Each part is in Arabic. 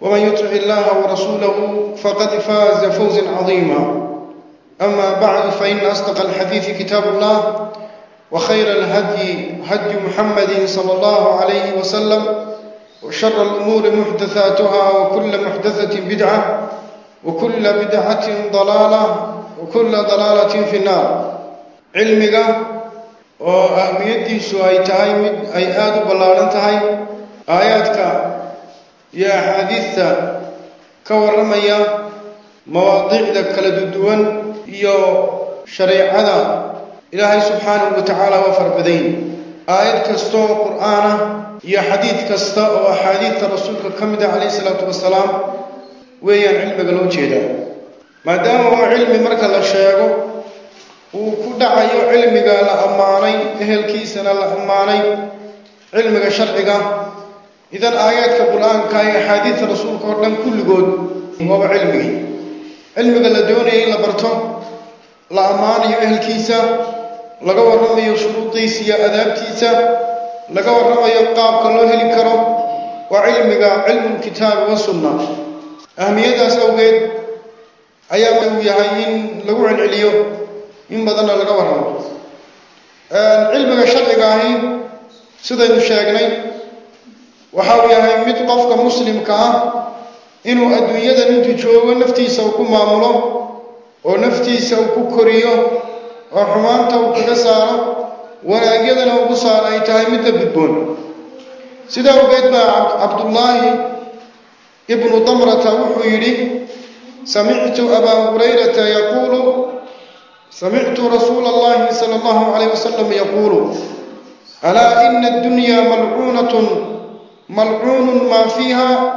ومن يطع الله ورسوله فقد فاز فوزا عظيما. أما بعد فإن أصدق الحديث كتاب الله وخير الهدي هدي محمد صلى الله عليه وسلم وشر الأمور محدثاتها وكل محدثة بدعة وكل بدعة ضلالة وكل ضلالة في النار. cilmiga ahmiyaddiisu waay tahay mid ay aad u balaaran tahay آياتك iyo axaadiidta ka warramaya mawaadiicda kala duwan iyo shareecada ilaahay subxaanahu wa tacaala waa farbadayn aayad kasta oo qur'aana iyo xadiid kasta oo axaadiidta rasuulka ka mid ah calayhi salaatu wasalaam weeyaan cilmiga loo jeedaa maadaama oo cilmi marka la sheego uu ku dhacayo cilmiga la ammaanay ehelkiisana la ammaanay cilmiga sharciga idan aayaadka qur'aanka iyo axaadiidta rasuulka oo dhan kulligood waaba cilmigii cilmiga la doonaya in la barto la ammaanayo ehelkiisa laga warramayo shuruudiisa iyo adaabtiisa laga warramayo qaabka loo heli karo waa cilmiga cilmulkitaabi wasunna ahmiyadaas awgeed ayaa uu yahay in lagu celceliyo in badanna laga warramo. Cilmiga sharciga ahi sidaynu sheegnay waxa uu yahay mid qofka muslimka ah inuu adduunyadan intuu joogo naftiisa uu ku maamulo oo naftiisa uu ku koriyo oo xumaanta uu kaga saaro wanaagyadana ugu saaro ay tahay midda gudboon. Sidaa awgeed baa cabdullaahi ibnu damrata wuxuu yidhi samictu abaa hurayrata yaquulu samictu rasuula allahi sala allahu calayh wasalam yaquulu alaa ina addunya malcuunatun ملعون ما فيها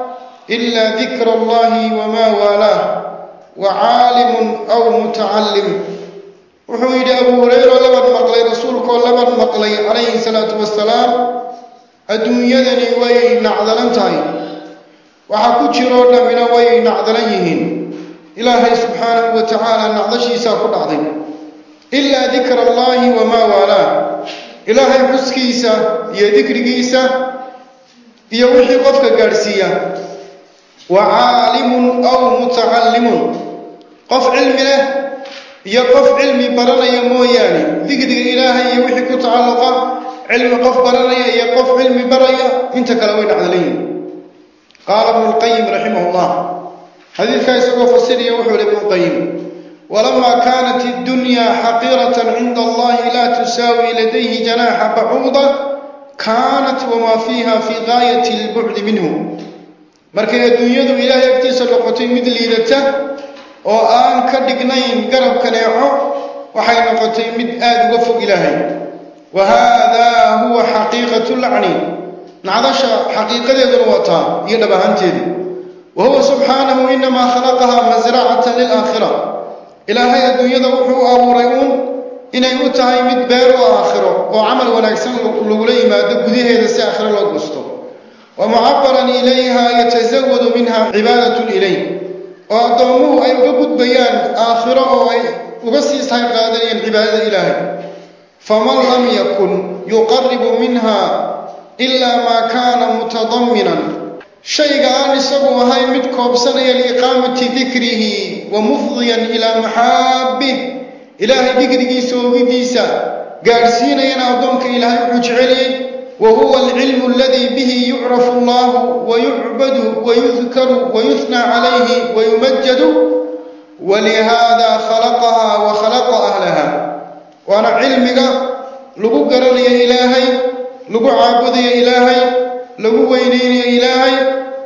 إلا ذكر الله وما والاه وعالم أو متعلم. وحويد أبو هريرة لبن مقلي رسولك لبن مقلي عليه الصلاة والسلام أدون يدني وي نعذلنتهي وحكو جرون من وي نعذلنيهن إلهي سبحانه وتعالى نعذشي ساكد عظيم. إلا ذكر الله وما والاه. إلهي حسكيسا يا ذكركيسا iyo wixii qofka gaadhsiiya wa caalimun aw mutacallimun qof cilmi leh iyo qof cilmi baranaya mooyaane dikriga ilaahay iyo wixii ku tacalluqa cilmi qof baranaya iyo qof cilmi baraya inta kale way dhacdalayihin qaala ibnu lqayim raximah llah xadiidkaa isagoo fasiraya wuxuu ihi ibnuqayim walamaa kaanat iddunya xaqiiratan cinda allahi laa tusaawi ladayhi janaaxa bacuuda كانت وما فيها في غاية البعد منه. مركز الدنيا ذو إله يكتس اللقطين مثل الليلتة وآن كدقنين قرب كنعه وحي اللقطين مثل آذ وفق إلهي. وهذا هو حقيقة العني نعضش حقيقة ذروتا يلا بهانتين وهو سبحانه إنما خلقها مزرعة للآخرة. إلهي الدنيا ذو حقوق أبو inay u tahay mid beer u aakhiro oo camal wanaagsan lagula yimaado gudaheeda si aakhiro loo gusto wa mucabaran ilayha yatasawadu minha cibaadatun ilay oo addoommuhu ay uga gudbayaan aakhiro oo ay uga sii sahay qaadanayaan cibaadada ilaahay faman lam yakun yuqaribu minha ilaa maa kaana mutadamminan shayga aan isagu ahayn mid koobsanaya liiqaamati dikrihi wa mufdiyan ilaa maxaabih ilaahay dikrigiisa ogidiisa gaadhsiinayana addoonka ilaahay wuxuu jeceliyey huwa alcilmu aladii bihi yucrafu allahu wa yucbadu wa yudkaru wa yuhnaa calayhi wa yumajadu walihaadaa khalaqahaa wa khalaqa ahlaha waana cilmiga lagu garanayo ilaahay lagu caabudayo ilaahay lagu weyneynayo ilaahay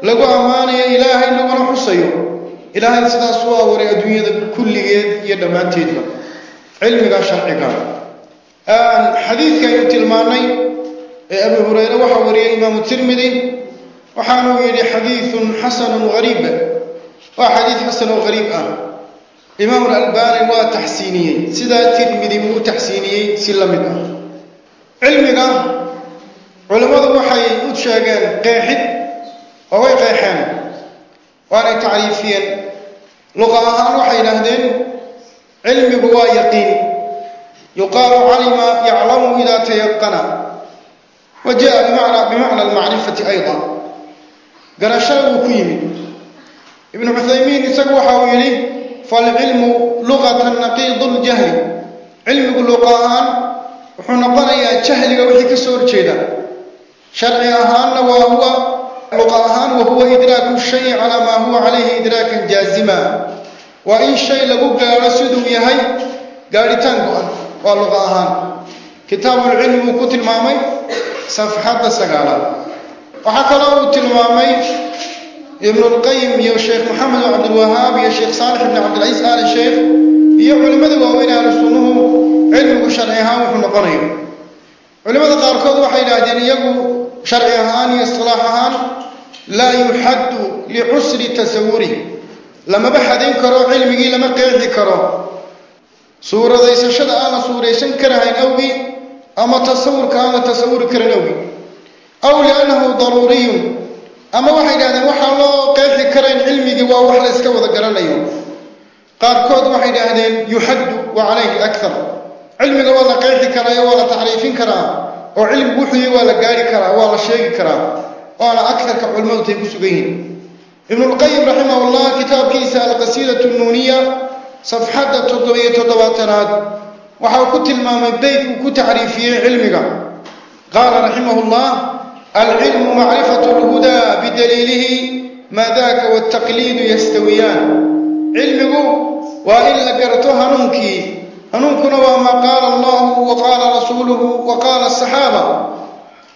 lagu ammaanayo ilaahay laguna xusayo ilaahay sidaas u abuuray adduunyada kulligeed iyo dhammaanteedba cilmiga sharciga. Xadiidkaynu tilmaannay ee abu hureyre waxaa wariyey imaamu tirmidi waxaanuu yidhi xadiidun xasanun hariib waa xadiid xasan oo hariib ah. Imaamu alalbani waa taxsiiniyey. Sidaa tirmidi uu u taxsiiniyey si la mid ah. Cilmiga culimmadu waxay u sheegeen qeexid oo way qeexeen waanay tacriifiyeen. Luqa ahaan waxay yidhaahdeen علم هو يقين. يقال علم يعلم إذا تيقن. وجاء بمعنى, بمعنى المعرفة أيضا. قال الشيخ كيم ابن عثيمين سقوا حويلي فالعلم لغة نقيض الجهل. علم اللقاءان وحنا يا جهل وحي كسور جيدا. شرعي أهان وهو لقاءان وهو إدراك الشيء على ما هو عليه إدراك جازما waa in shay lagu gaadho siduu yahay gaadhitaan go-an waa luqa ahaan. Kitaabulcilmi uu ku tilmaamay safxadda sagaalaad waxaa kaloo uu tilmaamay ibnulqayim iyo sheekh maxamed cabdilwahaab iyo sheekh saalix ibni cabdilcaziis aali sheekh iyo culimmada waaweyn ahlu sunnuhu cilmigu sharci ahaan wuxuu noqonayo culimmada qaarkood waxay yidhaahdeen iyagu sharci ahaan iyo istilaax ahaan laa yuxaddu licusri tasawurih lamaba xadayn karo cilmigii lama qeexi karo. Suuradaysashada aan la suuraysan karahayn awgii ama tasawurka aan tasawuri karin awgii aw liannahu daruuriyun. Ama waxay yidhahdeen waxaan loo qeexi karayn cilmigii waa wax la yska wada garanayo. Qaarkood waxay yidhaahdeen yuxaddu wa calayhi akar cilmiga waa la qeexi karaayo waa la tacriifin karaa oo cilmigu wuxuuy waa la gaari karaa waa la sheegi karaa waana akarka culimmadu tay ku sugan yihiin ابن القيم رحمه الله كتاب كيسة القصيدة النونية صفحة تضوية تضواتنات وحاوكت المام البيت وكتعريفية علمك. قال رحمه الله العلم معرفة الهدى بدليله ما ذاك والتقليد يستويان. علمك وإلا قرتها ننكي أننكنا ما قال الله وقال رسوله وقال الصحابة.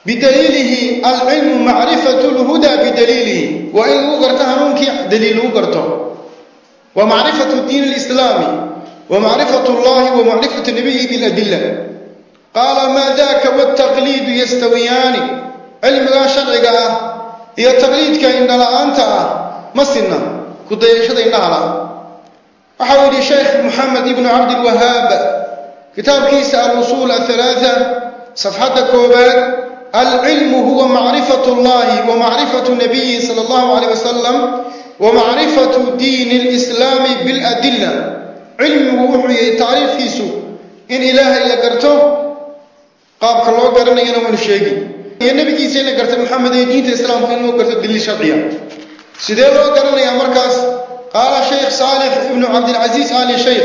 بدليله العلم معرفة الهدى بدليله. وإن أغرتها نونك دليل أغرته ومعرفة الدين الإسلامي ومعرفة الله ومعرفة النبي بالأدلة. قال ما ذاك والتقليد يستويان. علم لا شرعك هي تقليدك إن لا أنت. مصنا كنت يشد إن لا. أحاول شيخ محمد بن عبد الوهاب كتاب كيس الوصول الثلاثة صفحة كوبات العلم هو معرفة الله ومعرفة النبي صلى الله عليه وسلم ومعرفة دين الإسلام بالأدلة. علم وحي تعريف يسو إن إله إلا قرته قاب الله قرن ينوم الشيخي يا نبي كيسين قرت محمد دين الإسلام إنه قرت دليل شرعية سيدي الله قرن يا مركز قال الشيخ صالح ابن عبد العزيز آل الشيخ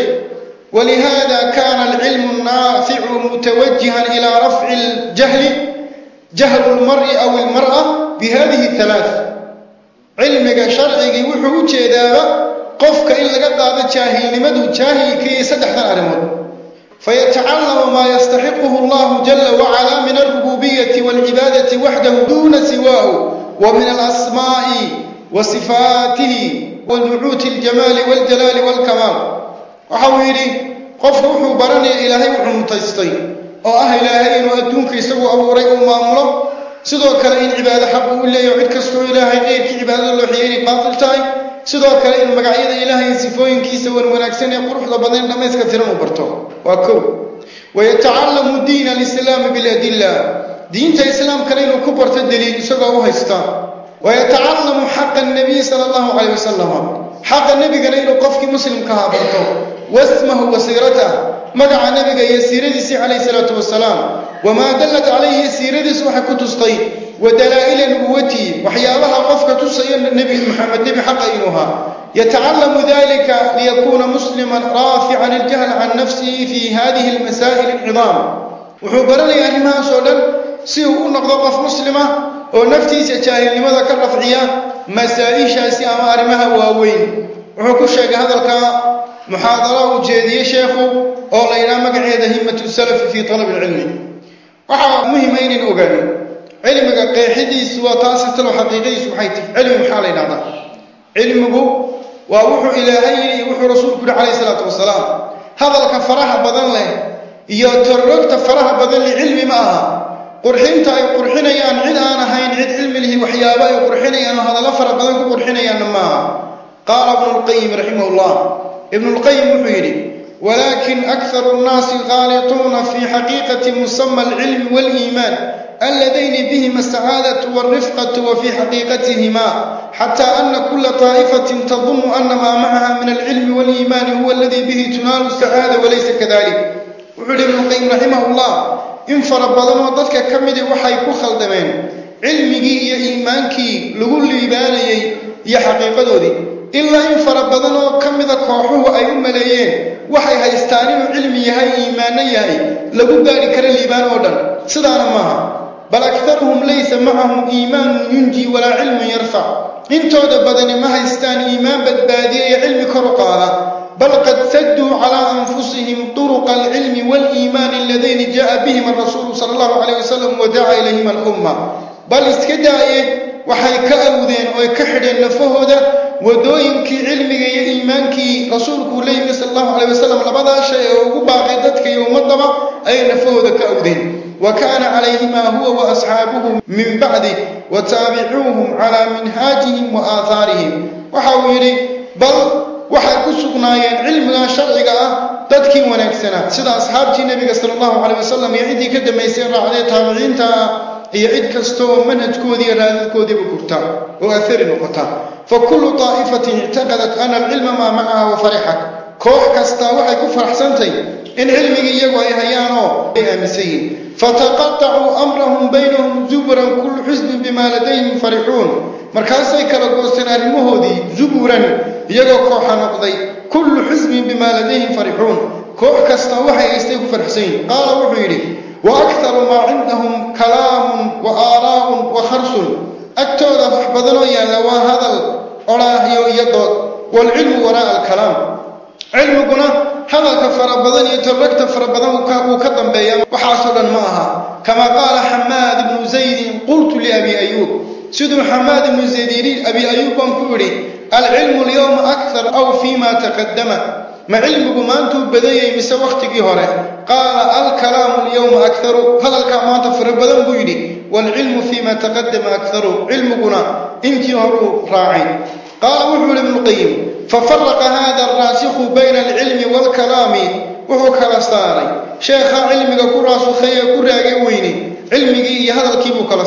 ولهذا كان العلم النافع متوجها إلى رفع الجهل جهل المرء أو المرأة بهذه الثلاث. علم شرعي وحوج إذا قف كإلا قد هذا جاهل لمدو جاهل كي سدحنا أرمود فيتعلم ما يستحقه الله جل وعلا من الربوبية والعبادة وحده دون سواه ومن الأسماء وصفاته ونعوت الجمال والجلال والكمال. وحويري قف برني إلهي وحمتستين oo ah ilaahay inuu adduunka isagu abuuray uu maamulo sidoo kale in cibaado xaq uu leeyaho cid kastoo ilaahay qeyrkii cibaadada loo xiyay inay baatil tahay sidoo kale in magacyada ilaahay sifooyinkiisa wan wanaagsan ee quruxda badan in dhammayska tiran uu barto waa kow wayatacallamu diina alislaami biladilla diinta islaamkana inuu ku barto daliil isagoo u haysta wayatacallamu xaqa nabiy sala allahu calayh wasalam xaqa nebigana inuu qofkii muslimkahaa barto واسمه وسيرته. ما دعا نبيك يسيرد سي عليه الصلاة والسلام. وما دلت عليه يسيرد سوح كتستي ودلائل نبوتي وحيالها قفك تستي النبي محمد. نبي حق إنها. يتعلم ذلك ليكون مسلما رافعا الجهل عن نفسه في هذه المسائل العظام. وحبرني يا إمام سؤال سيه أن قف مسلمة ونفتي سيتشاهل لماذا كرفعيا مسائشة سيامارمها وهوين وحكو الشيخ هذا الكلام محاضرة وجهدية شيخه أولا إلى مقعيدة همة السلف في طلب العلم. وحا مهمين أقالي علمك قيحدي سوى تاسطة وحقيقية سبحانه علم حالي نعضا علمه ووحو إلهي وحو رسولك عليه الصلاة والسلام. هذا لك فراها بدن له إياه ترلت فراها بدن لعلم معها آه. قرحين تاي قرحين يان عد آنا هين عد علم له وحيابا قرحين يان هذا لفر بدن قرحين يان معها قال ابن القيم رحمه الله ابن القيم الحيري ولكن أكثر الناس غالطون في حقيقة مسمى العلم والإيمان الذين بهم السعادة والرفقة وفي حقيقتهما حتى أن كل طائفة تظن أن ما معها من العلم والإيمان هو الذي به تنال السعادة وليس كذلك وعلم القيم رحمه الله إن فربضنا وضتك كمدي وحي كخل دمين علمي يا إيمانك لغل إيباني يا حقيقة دي. Ilaa in fara badan oo ka mida kooxuhu ay u maleeyeen waxay haystaan inuu cilmi yahay iimaanno yahay lagu gaari kara liibaan oo dhan sidaana maaha bal aktaruhum laysa macahum iimaanun yunji walaa cilmun yarfac intooda badani ma haystaan iimaan badbaadiya iyo cilmi kor u qaada bal qad sadduu calaa anfusihim turuqa alcilmi waaliimaani aladayni ja'a bihima arasuulu sala allahu calayh wasalam wa daca ilayhima alumma bal iska daaye waxay wadooyinkii cilmiga iyo iimaankii rasuulkuu la yimi sala allahu calayh wasalam labadaa shay ee ugu baaqay dadka iyo ummadaba ayay nafahooda ka awdeen. Wa kaana calayhima huwa wa asxaabuhu min bacdi wa taabicuuhum calaa minhaajihim wa aahaarihim. Waxa uu yidhi bal waxay ku sugnaayeen cilmiga sharciga ah dadkii wanaagsanaa sida asxaabtii nebiga sala allahu calayh wasalam iyo ciddii ka dambaysay raacdee taabiciinta ah noqota fa kullu daa'ifatin ictaqadat ana alcilma maa macaha wa farixat koox kastaa waxay ku faraxsantay in cilmigii iyagu ay hayaanoo ay aaminsan yihin fataqatacuu amrahum baynahum zuburan kullu xisbin bimaa ladayhim farixuun markaasay kala goosteen arrimahoodii zuburan iyagoo kooxa noqday kullu xisbin bimaa ladayhim farixuun koox kasta waxay haystay ku faraxsan yihin qaala wuxuu yidhi وأكثر ما عندهم كلام وآراء وخرس أكثر فحبذنوا يا لوا هذا الأراهي يضد والعلم وراء الكلام. علم قلنا هذا كفر بذن يترك تفر بذن وكذن بيا وحاصلا معها. كما قال حماد بن زيد قلت لأبي أيوب. سيد حماد بن زيد أبي أيوب أنكوري العلم اليوم أكثر أو فيما تقدمه ma cilmigu maantuu badanyay mise wakhtigii hore? Qaala alkalaamu alyowma akharu hadalkaa maanta fara badan buu yidhi waalcilmu fiima taqadama akharu cilmiguna intii horuu raacay. Qaala wuxuu yihi ibnuqayim fafaraqa hada alraasikhu bayna alcilmi waalkalaami wuxuu kala saaray. Sheekhaa cilmiga ku raasukheeye ku raage weyne cilmigii iyo buu kala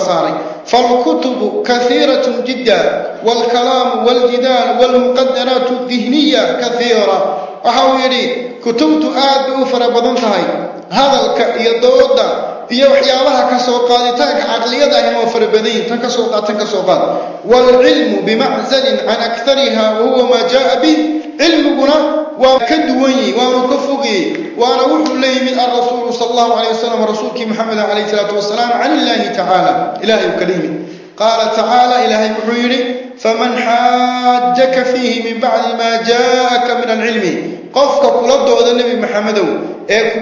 faalkutubu kaiiratun jidda waalkalaamu waaljidaal waalmuqadaraatu dihniya kaiira waxa uu yidhi kutubtu aad bay u fara badan tahay hadalka iyo dooda iyo waxyaabaha ka soo qaaditaanka caqliyada ahim oo fara badanyihin tan ka وكدوي وكفقي وأنا وحب لي من الرسول صلى الله عليه وسلم رسولك محمد عليه الصلاه والسلام عن الله تعالى اله الكريم قال تعالى إلهي بحيري فمن حاجك فيه من بعد ما جاءك من العلم قفك قلد هذا النبي محمد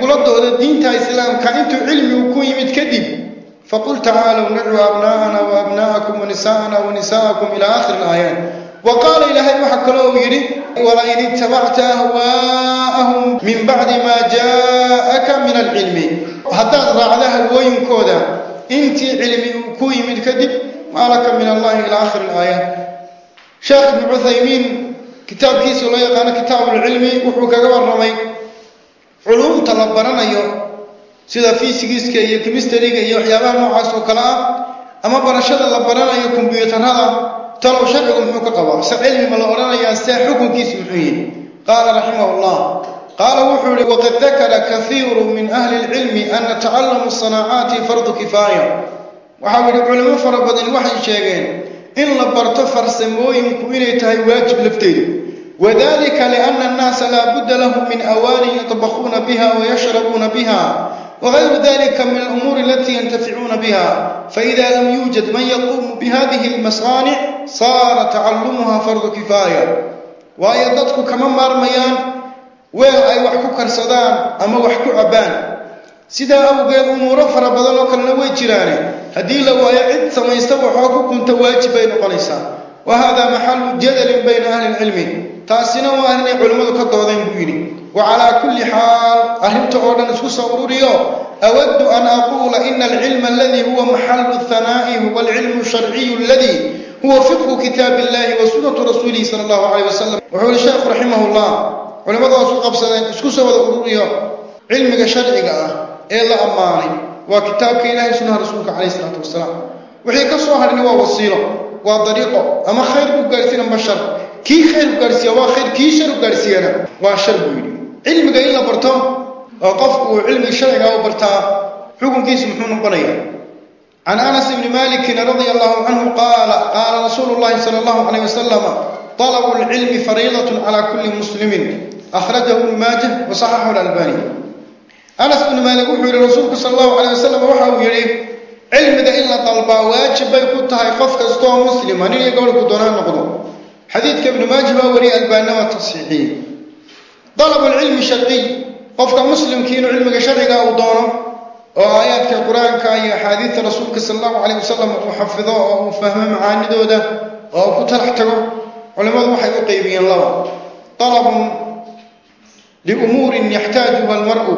قلد هذا الدين تايسلام كأنت علمي وكوني متكذب فقل تعالوا ندعو أبناءنا وأبناءكم ونساءنا ونساءكم إلى آخر الآيات وقال إلهي وحكى له ويري ولئن اتبعت أهواءهم من بعد ما جاءك من العلم هذا راعده الوين كودا انت علمي كوي من كذب ما لك من الله إلى آخر الآية شيخ ابن عثيمين كتاب كيس الله يقال كتاب العلم وحوك الرمي علوم تلبرنا يوم sida fiisigiiska iyo kimistariga iyo waxyaabaha noocaas oo kale ah ama barashada la baranayo kombiyuutarada تلو شرعكم حكم قبا سعلم ما لورانا يا سيح حكم كيس الحين. قال رحمه الله قال وحولي وقد ذكر كثير من أهل العلم أن تعلم الصناعات فرض كفاية. وحاولي علماء فربض الوحي الشيخين إن لبرت فرسموهم كويني تهي واجب لفتيري وذلك لأن الناس لا بد لهم من أوان يطبخون بها ويشربون بها. وغير ذلك من الأمور التي ينتفعون بها. فإذا لم يوجد من يقوم بهذه المصانع saara tacallumuha fardu kifaaya. Waayo dadku kama maarmayaan weel ay wax ku karsadaan ama wax ku cabbaan. Sidaa awgeed umuuro fara badan oo kalena way jiraane. Haddii la waayo cid samaysta waxoo ku kunta waajib bay noqonaysaa. Wa haadaa maxalu jadalin bayna ahli lcilmi taasina waa inay culimmadu ka doodeen buu yidhi. Wa calaa kulli xaal arrinta oo dhan isku soo ururiyo. Awaddu an aquula ina alcilma aladii huwa maxalu hanaa'i huwa alcilmu sharciyu aladii fiqhu kitaabi illahi wa sunnatu rasuulihi sala allahu calayh wasalam wuxuu yihi sheekhu raximah llah culimmadaas u qabsadeen isku soo wada ururiyo cilmiga sharciga ah ee la ammaanay waa kitaabka ilahay sunnaha rasuulka calayh isalaatu wasalaam wixii ka soo hadhina waa wasiilo waa dariiqo ama khayr ku gaarsiina ma shar kii khayr ku gaarsiiya waa khayr kii shar ku can anas ibni malikin radia allahu canhu qaala qaala rasuulu llahi sala allahu calayh wasalam طلب العلم فريضة على كل مسلم. أخرجه ابن ماجه وصححه الألباني. أنس بن مالك وحول رسولك صلى الله عليه وسلم وحاو يري علم ذا إلا طلبا واجب يكون تهي قفك استوى مسلما نين يقول كدونا نقضو حديث ابن ماجه وري الباني والتصحيحي طلب العلم الشرعي قفك مسلم كينو علمك شرعي أو دونه. oo aayaadka qur'aanka iyo axaadiidta rasuulka sal allahu calayh wasalam uu xafido oo uu fahmo macaanidooda oo ku talax tago culimmadu waxay u qeybiyeen laba. Talabun liumuurin yaxtaajuha almar'u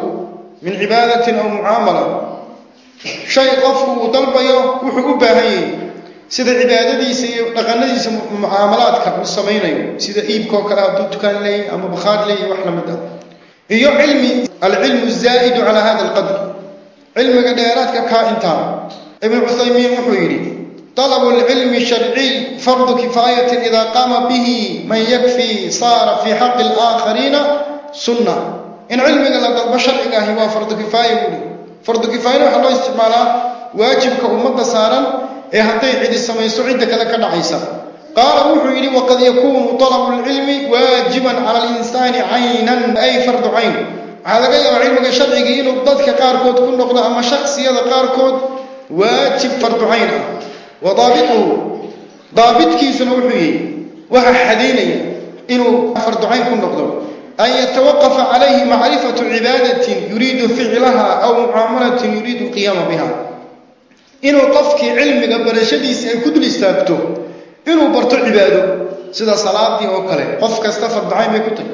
min cibaadatin aw mucaamala. Shay qofku uu dalbayo wuxuu u baahan yahay sida cibaadadiisa iyo dhaqanadiisa mucaamalaadka uu samaynayo sida iibkao kale hadduu dukaan leeyahy ama bakhaad leeyahy wax la mid ah. Iyo cilmi alcilmu zaa'idu calaa hada alqadr. Cilmiga dheeraadka kaa intaa ibnu cuthaymiin wuxuu طلب العلم الشرعي فرض كفاية إذا قام به من يكفي صار في حق الآخرين سنة. إن علم قال البشر هو فرض كفاية فرض كفاية وحلو استعمالها واجب كأمة سارا إيه حتى يعيد السماء سعيد كذا كان عيسى. قال وحيني وقد يكون طلب العلم واجبا على الإنسان عينا أي فرض عين. هذا قال علم الشرعي إنه قاركود كل نقطة أما شخصية قاركود واجب فرض عين وضابطه ضابط كيسنا وحيه وها حدينيا إنه فرض عين كن نقدر أن يتوقف عليه معرفة عبادة يريد فعلها أو معاملة يريد القيام بها. إنه قفك علم قبل شديس أن كدل استاكته إنه برتو عباده. سيدا صلاة دي وكله قفك استفر دعين بكتل.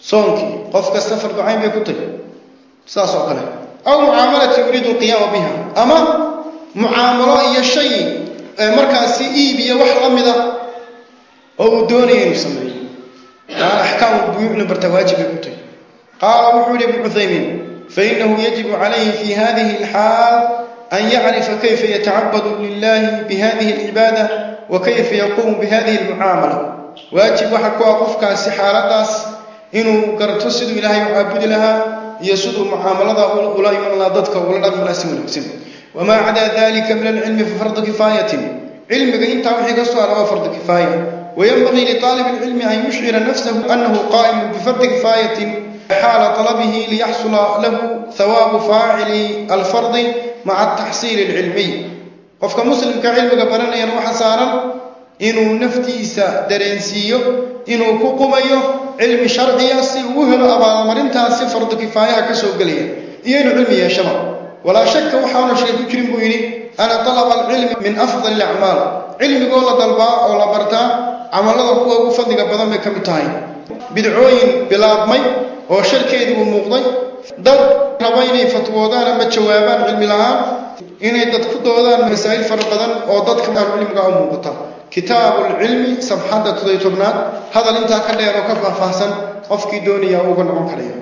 صونكي. قفك استفر دعين بكتل. saasoo kale. Aw mucaamalati uriidu alqiyaama biha ama mucaamalo iyo shay markaasi iib iyo wax la mida oo uu doonaya inuu sameeyo. Aan axkaamu barta waajib ay ku tahy qaala wuxuu yihi ibnu cuhaymin fainahu yajibu calayhi fi hadihi alxaal an yacrifa kayfa yatacabadu lilahi bihadihi alcibaada wa kayfa yaquumu bihadihi almucaamala. Waajib waxa ku a qofkaasi xaaladaas inuu garto siduu ilaahay u caabudi lahaa iyo siduu mucaamalada ula iman lahaa dadka ula dhaqmi si wanaagsan. Wamaa cadaa dalika min alcilmi fa fardu kifaayatin cilmiga intaa wixii ka soo hara waa fardu kifaaya wayanbagii liaalibi alcilmi an yushcira nafsahu annahu qaa'imun bifardi kifaayatin xaala talabihi liyaxsula lahu hawaabu faacili alfardi maca ataxsiili alcilmiy qofka muslimka cilmiga baranayan waxa saaran inuu naftiisa dareensiiyo inuu ku qumayo cilmi sharciya si uu helo abaalmarintaasi fardu kifaayaha ka soo gelaya iyaynu cilmi yeeshaba walaa shakka waxaanu shay ku jirin buu yidhi ana talaba alcilmi min afdal alacmaal cilmigoo la dalbaa oo la bartaa camallada kuwa ugu fadliga badan bay ka mid tahay. Bidcooyin bilaabmay oo sharkeedu uu muuqday dad raba inay fatwoodaan ama jawaabaan cilmi la'aan inay dad ku doodaan masaa'il fara badan oo dadka aan cilmigaa u muuqata kitaabu lcilmi sabxadda toddoby tobnaad hadal intaa ka dheer oo ka faahfaahsan qofkii doonaya uga noqon karaya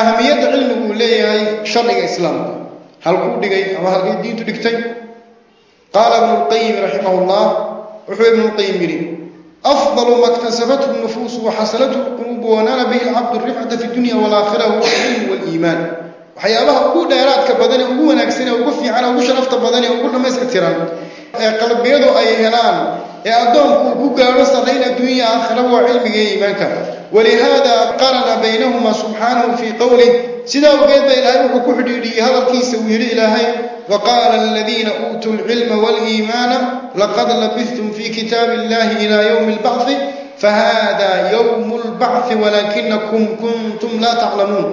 ahamiyadda cilmigu uu leeyahay sharciga islaamka. Halkuu dhigay ama halkay diintu dhigtay? Qaala ibnu lqayim raximah llah wuxuu ibnu lqayim yidhi afdalu ma ktasabathu nufuusu waxasalathu lquluubu wanaala bihi lcabdu rifcata fi dunya walaakhira huwa alcilmu waliimaan. Waxyaabaha ugu dheeraadka badane ugu wanaagsane ugu fiicane ugu sharafta badane ugu dhammaystirtiran ee qalbiyadu ay helaan ee addoonku uu ku gaadho sarrayn adduunya aakhira waa cilmiga iyo iimaanka ولهذا قرن بينهما سبحانه في قوله سيدا وقيد إلهي وكو حديدي هذا الكيس ويري إلهي وقال الذين أوتوا العلم والإيمان لقد لبثتم في كتاب الله إلى يوم البعث فهذا يوم البعث ولكنكم كنتم لا تعلمون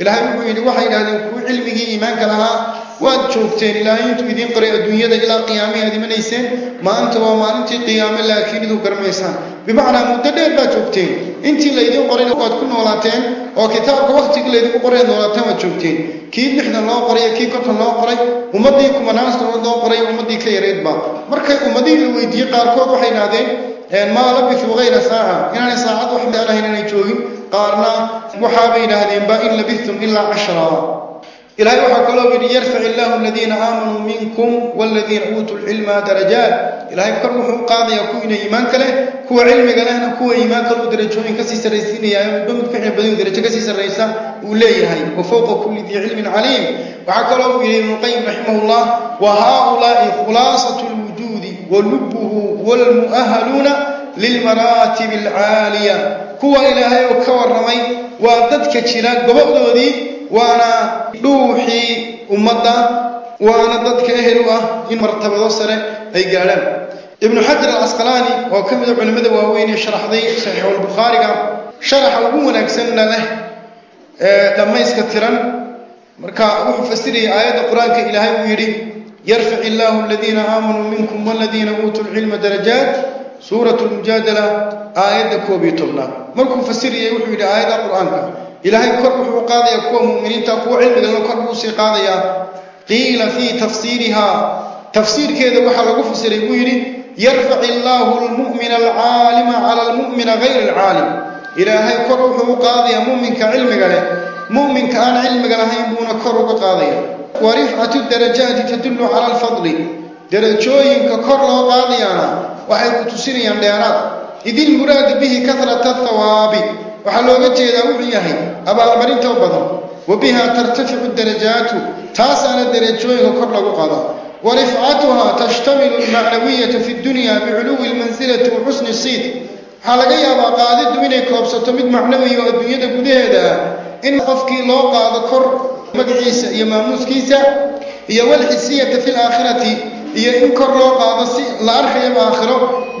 ilaahay wuxuu yidhi waxay idhahdeen kuwa cilmigii iimaanka lahaa waad joogteen ilaahay intuu idiin qoray adduunyada ilaa qiyaamihii aad imanayseen maanta waa maalintii qiyaame laakiin iduu garmaysaan bimacnaa muddo dheer baad joogteen. Intii laydin qorayna waad ku noolaateen oo kitaabka waktigii laydinku qoray aad noolaateen waad joogteen. Kii lixdan loo qoray kii konton loo qoray ummaddii kumanaan sanood loo qoray ummaddii ka yareedba markay ummadihii la weydiiyey qaarkood waxay idhahdeen maa labisuu hayra saaca inaanay saacad wax meelahayn inay joogin قارنا محابين هذين با إن لبثتم إلا عشرا. إلهي وحكولوا من يرفع الله الذين آمنوا منكم والذين أوتوا العلم درجات. إلهي كرمه قاضي يكون إيمان كله كو علم قلانا كو إيمان كله درجو إن كسي سرسين يا يوم كحي بدون درجة. كسي سرسا أولي هاي؟ وفوق كل ذي علم عليم. وحكولوا من القيم رحمه الله وهؤلاء خلاصة الوجود ولبه والمؤهلون للمراتب العالية. Kuwa ilaahay oo ka warramay waa dadka jira gobobdoodii waana dhuuxii ummadda waana dadka ehel u ah in martabado sare ay gaadhaan. Ibnu xajar alcasqalaani oo ka mida culimmada waaweyn ee sharaxday saxiixulbukhaariga sharaxa ugu wanaagsanna leh ee dhammayska tiran marka wuxuu fasirayay aayadda qur'aanka ilaahay uu yidhi yarfic illaahu aladiina aamanuu minkum waladiina uutuu lcilma darajaat lmujaadala aayadda koob iyo tobnaad markuu fasirayay wuxuu yidhi aayadda qur-aanka ilaahay kor wuxuu u qaadayaa kuwa mu'miniinta kuwa cilmigala kor buu sii qaadayaa qiila fii tafsiiriha tafsiirkeeda waxaa lagu fasiray buu yidhi yarfac illaahu almu'mina alcaalima cala almu'mina gayri alcaalim ilaahay kor wuxuu u qaadayaa mu'minka cilmiga leh mu'minka aan cilmiga lahayn buuna kor uga qaadaya wa rifcatu waxay ku tusinayaan dheeraad idil muraadu bihi karata thawaabi waxaa looga jeedaa wuxuu yahay abaalmarinta badan wa biha tartaficu darajaatu taasaana darajooyinka kor lagu qaada wa rifcatuha tashtamilu almacnawiyata fi dunya biculuwi lmansilati wa xusni siid waxaa laga yaabaa qaadidu inay koobsato mid macnawiya oo adduunyada gudaheeda ah in qofkii loo qaado kor magaciisa iyo maamuuskiisa iyo walxisiyata fi laakhirati إن كر لو قاضي سي لا أرخي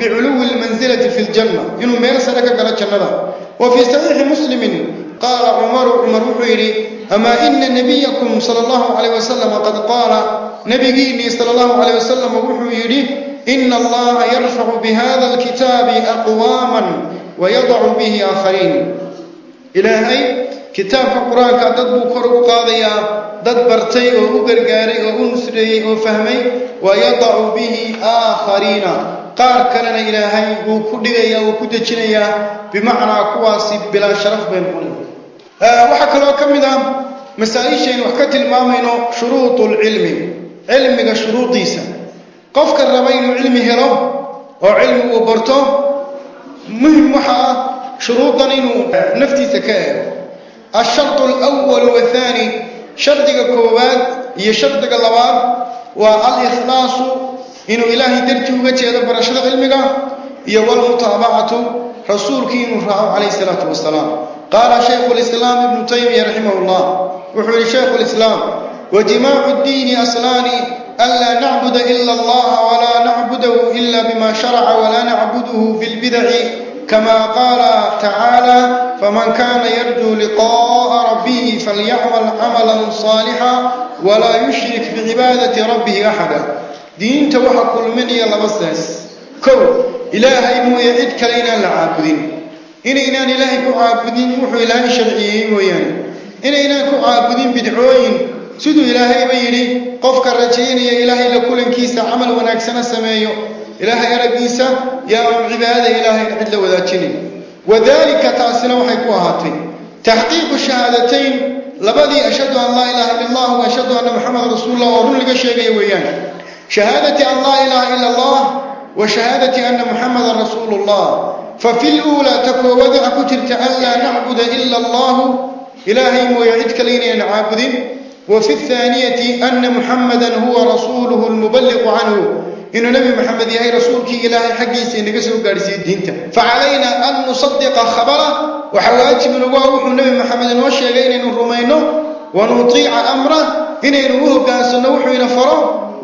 بعلو المنزلة في الجنة إنه مير سرك قال الجنة وفي صحيح مسلم قال عمر عمر حيري أما إن نبيكم صلى الله عليه وسلم قد قال نبيني صلى الله عليه وسلم وحيري إن الله يرفع بهذا الكتاب أقواما ويضع به آخرين إلهي كتاب القرآن كتب كر قاضيا dad bartay oo u gargaaray oo u nusreeyey oo fahmay wayadacu bihi aakhariina qaar kalena ilaahay wuu ku dhigayaa wuu ku dejinayaa bimacnaa kuwaasi bilaa sharaf bay noqonay waxaa kaloo ka mid ah masaa-ishaynu wax ka tilmaamayno shuruudu lcilmi cilmiga shuruudiisa qofka raba inuu cilmi helo oo cilmi uu barto muhiim waxa ah shuruudan inuu naftiisa ka eego. Alshardu alwal wathani شرطك هي يشرطك اللوار والإخلاص إنه إلهي درته وكتير برشد علمك يوال متابعة رسولك إنه عليه الصلاة والسلام. قال شيخ الإسلام ابن تيمية رحمه الله وحول شيخ الإسلام وجماع الدين أصلاني ألا نعبد إلا الله ولا نعبده إلا بما شرع ولا نعبده في البدع كما قال تعالى فمن كان يرجو لقاء ربه فليعمل عملا صالحا ولا يشرك بعبادة ربه أحدا. دين توحى كل من يلا بس ناس كو إله إبو يعيد كلينا العابدين. إن إنا إلهي إبو عابدين موحو إله شرعيين يعني. ويان إن إنا كو عابدين بدعوين. سدو إلهي إبو يلي قف كرجين يا إلهي لكل كل كيسة عمل وناكسنا سمايو إله إرقيسة يا عبادة إلهي إبو ذاتيني وذلك تعسنا وحيك وهاتي تحقيق الشهادتين لبدي أشهد أن لا إله إلا الله وأشهد أن محمد رسول الله ورن لك شيئا ويانا شهادة أن لا إله إلا الله وشهادة أن محمد رسول الله. ففي الأولى تكو وذعك ترتعلى نعبد إلا الله. إلهي ويعدك لين العابدين وفي الثانية أن محمدا هو رسوله المبلغ عنه. Diinta facalayna an nusadiqa khabara waxaa waajib inagu ah wuxuu nebi maxamed inoo sheegay inaynu rumayno wa nutiica amrah inaynu u hoggaansanno wuxuu ina faro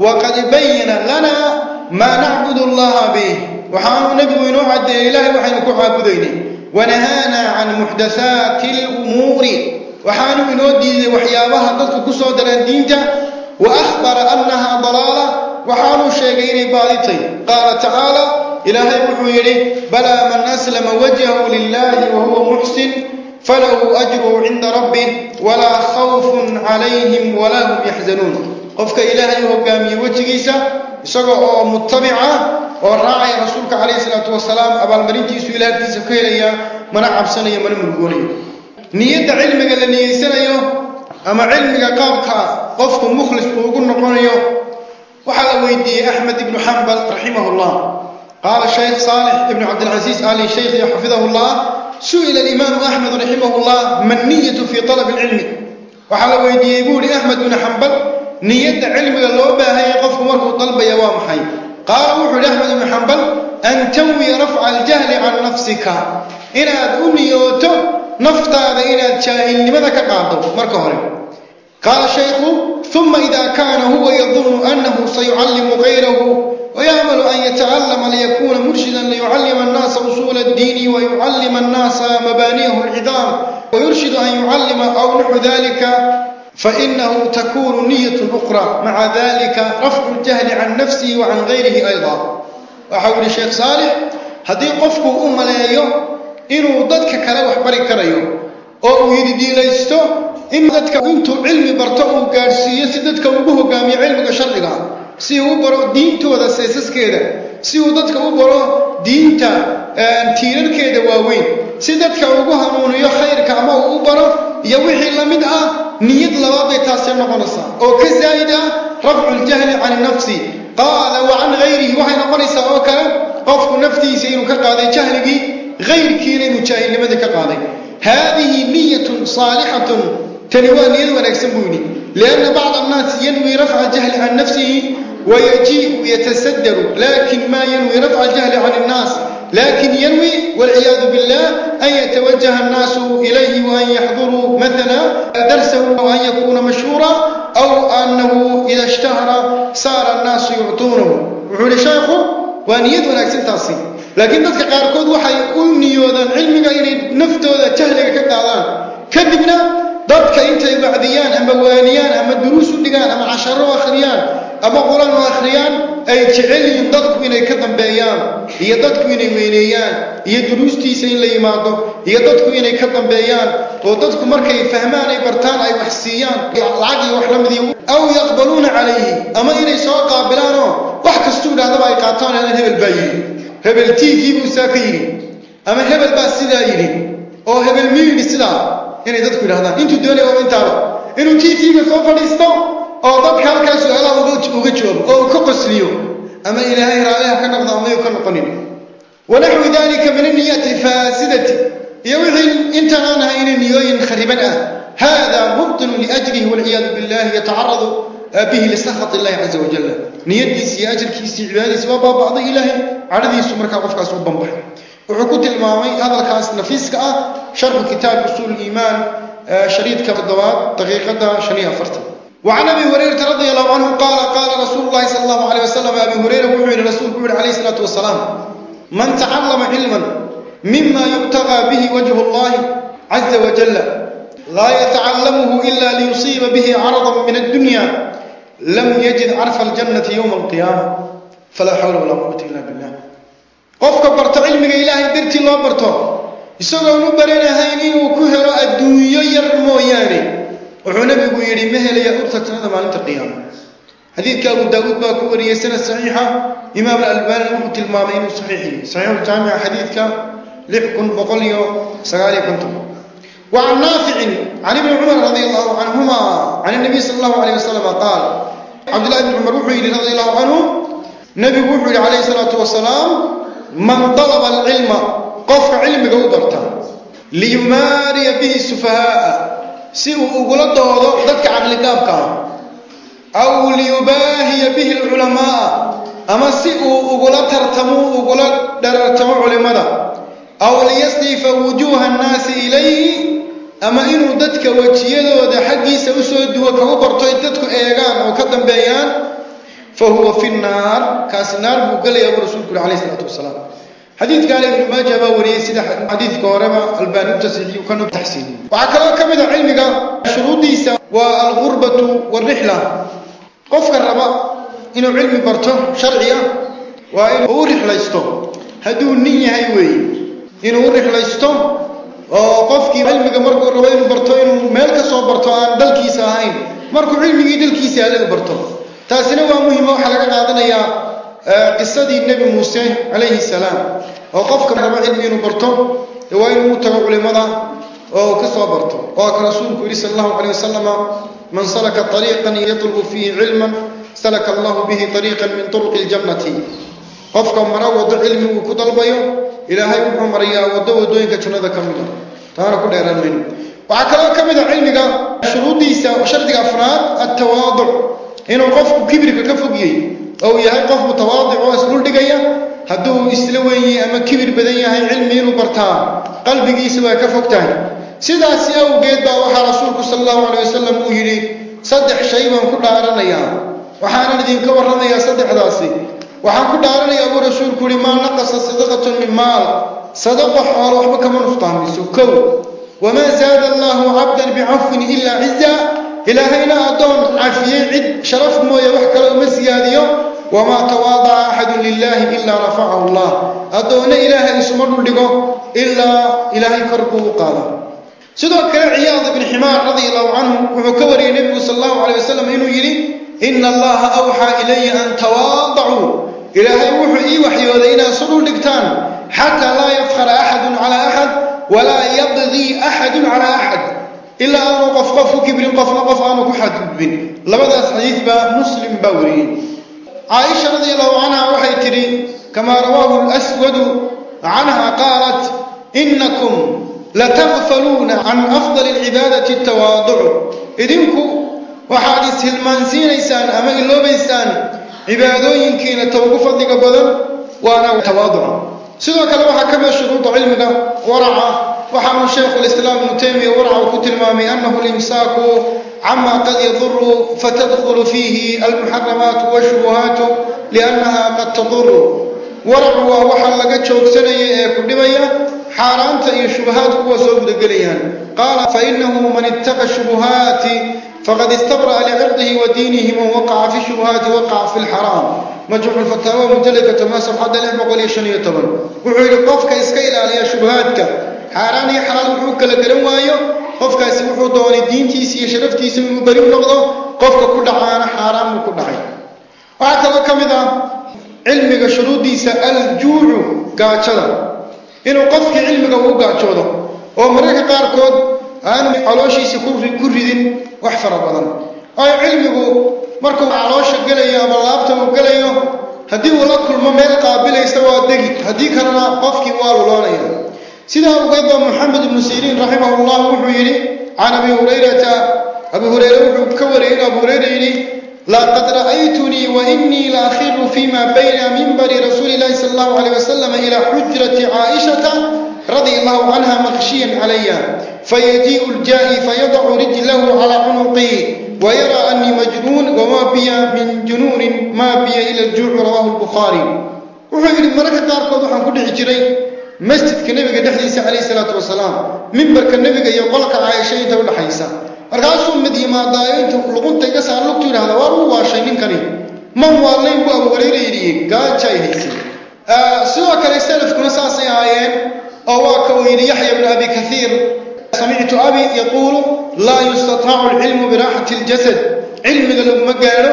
waqad bayana lana maa nacbudu allaha bih waxaanuu nebigu inoo caddeeyey ilaahay waxaynu ku caabudaynay wanahaanaa can muxdathaati alumuuri waxaanuu inoo diiday waxyaabaha dadku ku soo dareen diinta wa akhbara annahaa dalaala waxaanuu sheegay inay baaditay. Qaala tacaala ilaahay wuxuu yidhi balaa man aslama wajhahu lilahi wa huwa muxsin falahu ajruhu cinda rabbih walaa khawfun calayhim walaa hum yaxzanuun qofka ilaahay hogaamiye wejigiisa isagoo oo mutabica oo raacaya rasuulka calayhi salaatu wasalaam abaalmarintiisu ilaah agtiisa ka helaya mana cabsanayo mana murgoonayo niyadda cilmiga la niyeysanayo ama cilmiga qaabka qofku mukhlis uu ugu noqonayo وحل ويدي أحمد بن حنبل رحمه الله. قال الشيخ صالح بن عبد العزيز آل الشيخ يحفظه الله. سئل الإمام أحمد رحمه الله من نية في طلب العلم. وحل ويدي يقول أحمد بن حنبل نية علم اللوبة هي قف مره طلب يوام حي. قال وحل أحمد بن حنبل أن توي رفع الجهل عن نفسك. إن أدونيوتو نفتا إلى تشاهل لماذا كقاطو مركه قال الشيخ uma ida kaana huwa yadunnu annahu sayucallimu gayrahu ويعمل أن يتعلم ليكون مرشدا ليعلم الناس أصول الدين ويعلم الناس مبانيه العظام ويرشد أن يعلم أو نحو ذلك فإنه تكون نية أخرى. مع ذلك رفع الجهل عن نفسه وعن غيره أيضا. وحول الشيخ صالح هذه قفك أم لا إنه ضدك كلا وحبري كريو. أو يدي ليستو؟ in dadka intuu cilmi barto uu gaadhsiiyo si dadka ugu hogaamiyo cilmiga sharciga si uu u baro diintooda seesaskeeda si uu dadka u baro diinta tiirarkeeda waaweyn si dadka ugu hanuuniyo khayrka ama uu u baro iyo wixii la mid ah niyad labaad bay taasee noqonaysaa oo ka zaa'id ah rafculjahli can nafsi qaala wa can hayrihi waxay noqonaysaa oo kale qofku naftiisa inuu ka qaaday jahligii hayrkiina inuu jaahilnimada ka qaaday. Haadihi niyatun saalixatun tani waa niyad wanaagsan buu yidhi lianna bacda annaasi yanwi rafca ويجيء يتصدر لكن ما ينوي رفع الجهل عن الناس. لكن ينوي والعياذ بالله أن يتوجه الناس إليه وأن يحضروا مثلا درسه وأن يكون مشهورا أو أنه إذا اشتهر صار الناس يعطونه. وحول شيخه وأن يدون أكسن تاصي لكن ذلك قاركود وحي أمني يوذن علمك إني نفتو ذا جهلك كقاضان كذبنا dadka intay bacdiyaan ama waaniyaan ama duruus u dhigaan ama casharo u akhriyaan ama quran u akhriyaan ay jecel yihiin dadku inay ka dambeeyaan iyo dadku inay weyneeyaan iyo duruustiisa in la yimaado iyo dadku inay ka dambeeyaan oo dadku markay fahmaan ay bartaan ay wax siiyaan lacag iyo wax la mid aw yaqbaluuna calayhi ama inay soo qaabilaanoo wax kastuu idhahdaba ay qaataan inaan hebel baa yidhi hebel tiigii buu saa ka yidhi ama hebel baa sidaa yidhi oo hebel miyuu yidhi sidaa inay dadku yidhahdaan intuu doonaya waa intaaba inuu tv-ga soo fadhiisto oo dadka halkaa su-aalaha uga joogo oo uu ka qosliyo ama ilaahay raaliha ka noqdo ama yuu ka noqonin wanaxwi dalika min aniyati faasidati iyo wixii intaan aan ahay inay niyooyin khariban ah hada mubtilu liajrihi walciyaadu billahi yatacaradu caza wajalla niyadiisi iyo ajarkiisi iyo cibaadadiisi waa baaba'day ilaahay cadhadiisu markaa qofkaas u banbaxay wuxuu ku tilmaamay hadalkaas nafiiska ah sharxu kitaab usuul iimaan shariidka toddobaad daqiiqada shan iyo وعن أبي هريرة رضي الله عنه قال قال رسول الله صلى الله عليه وسلم أبي هريرة وحي رسول الله عليه الصلاة والسلام من تعلم علما مما يبتغى به وجه الله عز وجل لا يتعلمه إلا ليصيب به عرضا من الدنيا لم يجد عرف الجنة يوم القيامة فلا حول ولا قوة إلا بالله. qofka barto cilmiga ilaahay dartii loo barto isagoon u baranahayn inuu ku helo adduunyo yar mooyaane wuxuu nabigu yidhi ma helaya urtagnada maalinta qiyaama. Xadiidka abu daawuud baa ku wariyey sanad saxiixa imaam alalbaanina wuxuu tilmaamay inuu saxiix yahay. Saxiixuljaamica xadiidka lix kun boqol iyo sagaaliyo konton. Wa can naaficin can ibni cumar radi allahu canhuma can inabiy sal allahu alayh wasalama qaal cabdullahi ibni cumar wuxuu yidhi radi allahu canhu nabigu wuxuu yidhi calayhi salaatu wasalaam man dalaba alcilma qofka cilmiga u darta. Liyumaariya bihi sufahaaa si uu ugula doodo dadka caqligaabka ah. Aw liyubaahiya bihi alculamaaa ama si uu ugula tartamo ugula dharartamo culimada. Aw liyasdifa wujuuha annaasi ilayhi ama inuu dadka wejiyadooda xaggiisa u soo duwo kagu barto dadku eegaan oo ka dambeeyaan fa huwa fi nnaar kaasi naar buu gelayaa buu rasuulku yuri alayh salaatu wasalaam xadiidkaana ibnu maaja baa wariyey sida xadiidka horeba albaani u kana taxsiiniye waxaa kaloo ka mid a cilmiga shuruuddiisa waa algurbatu waalrixla qofka raba inuu cilmi barto sharciga waa inuu u rixlaysto. Hadduu nin yahay weeye inuu u rixlaysto oo qofkii cilmiga markuu rabo inuu barto inuu meel ka soo barto aan dalkiisa ahayn markuu cilmigii dalkiisa alaga barto. Taasina waa muhima waxaa laga qaadanayaa u tago culimada oo uu ka soo barto oo ka rasuulku yidhi sala allahu calayh wasalama man salaka طariiqan yatlubu fiihi cilman salaka allahu bihi طariiqan min turuqi اljannati qofka mara waddo cilmi uu ku dalbayo ilaahay wuxuu marayaa waddo waddooyinka jannada ka mida taana ku dheeraan mayno waxaa kaloo ka mid a cilmiga shuruuddiisa shardiga afraad altawaaduc inuu qofku kibirka ka fogyey isdhuldhigaya hadduu isla weynyahay ama kibir badan yahay cilmi inuu bartaa qalbigiisa waa ka fog tahay sidaasi awgeed baa waxaa rasuulku sala allahu calay wasalam uu yidhi saddex shay baan ku dhaaranayaa waxaanan idinka warramayaa saddexdaasi waxaan ku dhaaranayaa buu rasuulku yihi maa naqasa sadaqatun min maal sadaqa xoolo waxba kama nusqaamiso kow wamaa zaada allahu cabdan bicafwin ilaa ciza إلهينا أدون عفية عد شرف مو يوحك لو مسياديو وما تواضع أحد لله إلا رفعه الله. أدون إله إسمر لديكو إلا إلهي فرقه قال سيدنا كلا عياض بن حمار رضي الله عنه وكبري النبي صلى الله عليه وسلم إنه يلي إن الله أوحى إلي أن تواضعوا. إلهي وحي وحي وذينا سرور لكتان. حتى لا يفخر أحد على أحد ولا يبغي أحد على أحد. إلا أن قف قف كبر قف قف أنا كحد بن لبذا صحيح با مسلم بوري عائشة رضي الله عنها وحي تري كما رواه الأسود عنها قالت إنكم لتغفلون عن أفضل العبادة التواضع. إذنكم وحادث المنزين إنسان أما إلو بإنسان عبادوين كينا توقف ذلك بذل وأنا تواضع. سيدوك لو حكم شروط علمك ورعاه وحرم الشيخ الإسلام ابن تيمية ورعه كتل مامي أنه الإمساك عما قد يضر فتدخل فيه المحرمات والشبهات لأنها قد تضر. ورعه وحل قد شوكسني حارانت أي شبهات هو سوفد قال فإنه من اتقى الشبهات فقد استبرأ لعرضه ودينه من وقع في الشبهات وقع في الحرام. مجمع الفتاوى مجلد حتى حد لعبق وليشن يتبر وعيد قفك إسكيل علي شبهاتك. Xaaraan iyo xalaal wuxuu kala garan waayo. Qofkaasi wuxuu doonay diintiisa iyo sharaftiisa inuu beri u noqdo qofka ku dhacaana xaaraan buu ku dhacay. Waxaa kaloo ka mid ah cilmiga shuruuddiisa aljuucu gaajada. Inuu qofkii cilmiga uu gaajoodo oo mararka qaarkood aanu calooshiisa ku ridin wax fara badan. Waayo cilmigu markuu caloosha gelayo ama laabta uu gelayo haddii uu la kulmo meel qaabilaysa waa degi. Haddii kalena qofkii waa luloonaya سيدا أقدم محمد بن سيرين رحمه الله وحيره عن أبي هريرة أبي هريرة وكوريرة أبو هريرة لا قد رأيتني وإني لأخير فيما بين منبر رسول الله صلى الله عليه وسلم إلى حجرة عائشة رضي الله عنها مغشيا علي فيجيء الجاه فيضع رجله على عنقي ويرى أني مجنون وما بي من جنون ما بي إلى الجوع رواه البخاري. وحيري مركة أركض وحن كل عجرين masjidka nebiga dhexdiisa calayh salaatu wasalaam mimbarka nebiga iyo qolka caaisha inta udhaxaysa markaasuu mid yimaadaayo intu luqunta iga saar lugtu yidhahda waa lagu waashay ninkani? Man waalayn buu abu yidhi gaajay haysay sidoo kale salafkuna saasay ahaayeen oo waa ka uu yidhi yaxya bnu abi kaiir samictu abi yaquulu laa yustataacu alcilmu biraaxati اljasad cilmiga laguma gaadho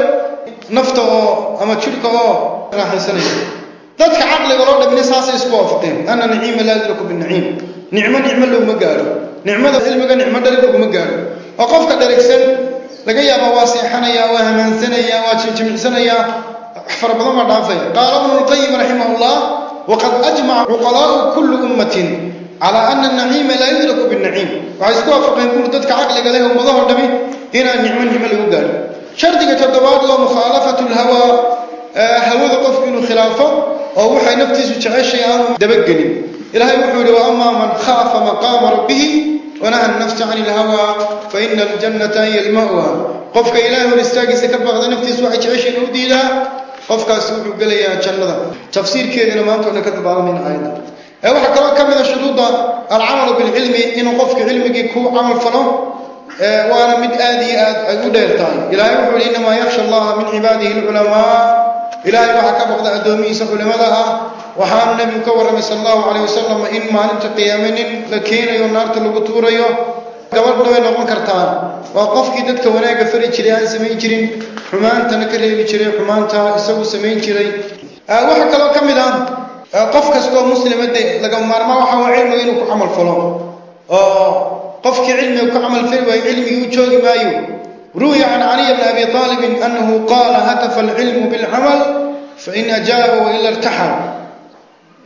nafta oo ama jidhka oo raaxaysanaya loo dhabina saasay isku waafaqeen ana naciima laa yudraku binaciim nicmo nicmo laguma gaadho nicmada cilmiga nicmo dhari laguma gaadho oo qofka dharigsan laga yaaba waa seexanaya waa hamaansanaya waa jimjimicsanaya wax fara badan baa dhaafaya qaala ibnu lqayim raximah llah waqad ajmaca cuqalaau kulli ummatin calaa ana anaciima laa yudraku binaciim waxay isku waafaqeen buuri dadka caqliga leh ummadahoo dhami inaan nicmo nicmo lagu gaadho shardiga toddobaad waa mukhaalafatu lhawaa hawada qofku inuu khilaafo oo waxay naftiisu jeceshay aanu dabagelin ilahay wuxuu yihi waama man khaafa maqaama rabbihi wanaha nafsa can ilhawa faina aljannata hiya alma'wa. Qofka ilaahay hor istaagiisa ka baaqda naftiisu waxay jeceshiin u diidaa qofkaasi wuxuu gelayaa jannada. Tafsiirkeedina maanta ka dabaalamayn aayadda. Ee waxaa kaloo ka mida shuruudda alcamalu bilcilmi inuu qofka cilmigii ku camal falo waana mid aad iyo aad ay u dheer tahay. Wuxuu yihi innamaa yakhsha allaha min cibaadihi alculamaa ilaahay waxaa ka baqda addoomihiisa culimada ah. Waxaanu nebigu ka warramay sala allahu calayh wasalam in maalinta qiyaame nin la keenayo naarta lagu tuurayo gabadhna way noqon kartaan. Waa qofkii dadka wanaagga fari jiray aan samayn jirin. Xumaantana ka reebi jiray xumaanta isagu samayn jiray. Waxaa kaloo ka mid ah qof kastoo muslima de laga maarmaa waxa waa cilmiga inuu ku camal falo oo qofkii cilmiga ku camal fali waayo cilmigii u joogi maayo روي عن علي بن أبي طالب أنه قال هتف العلم بالعمل فإن أجابه إلا ارتحل.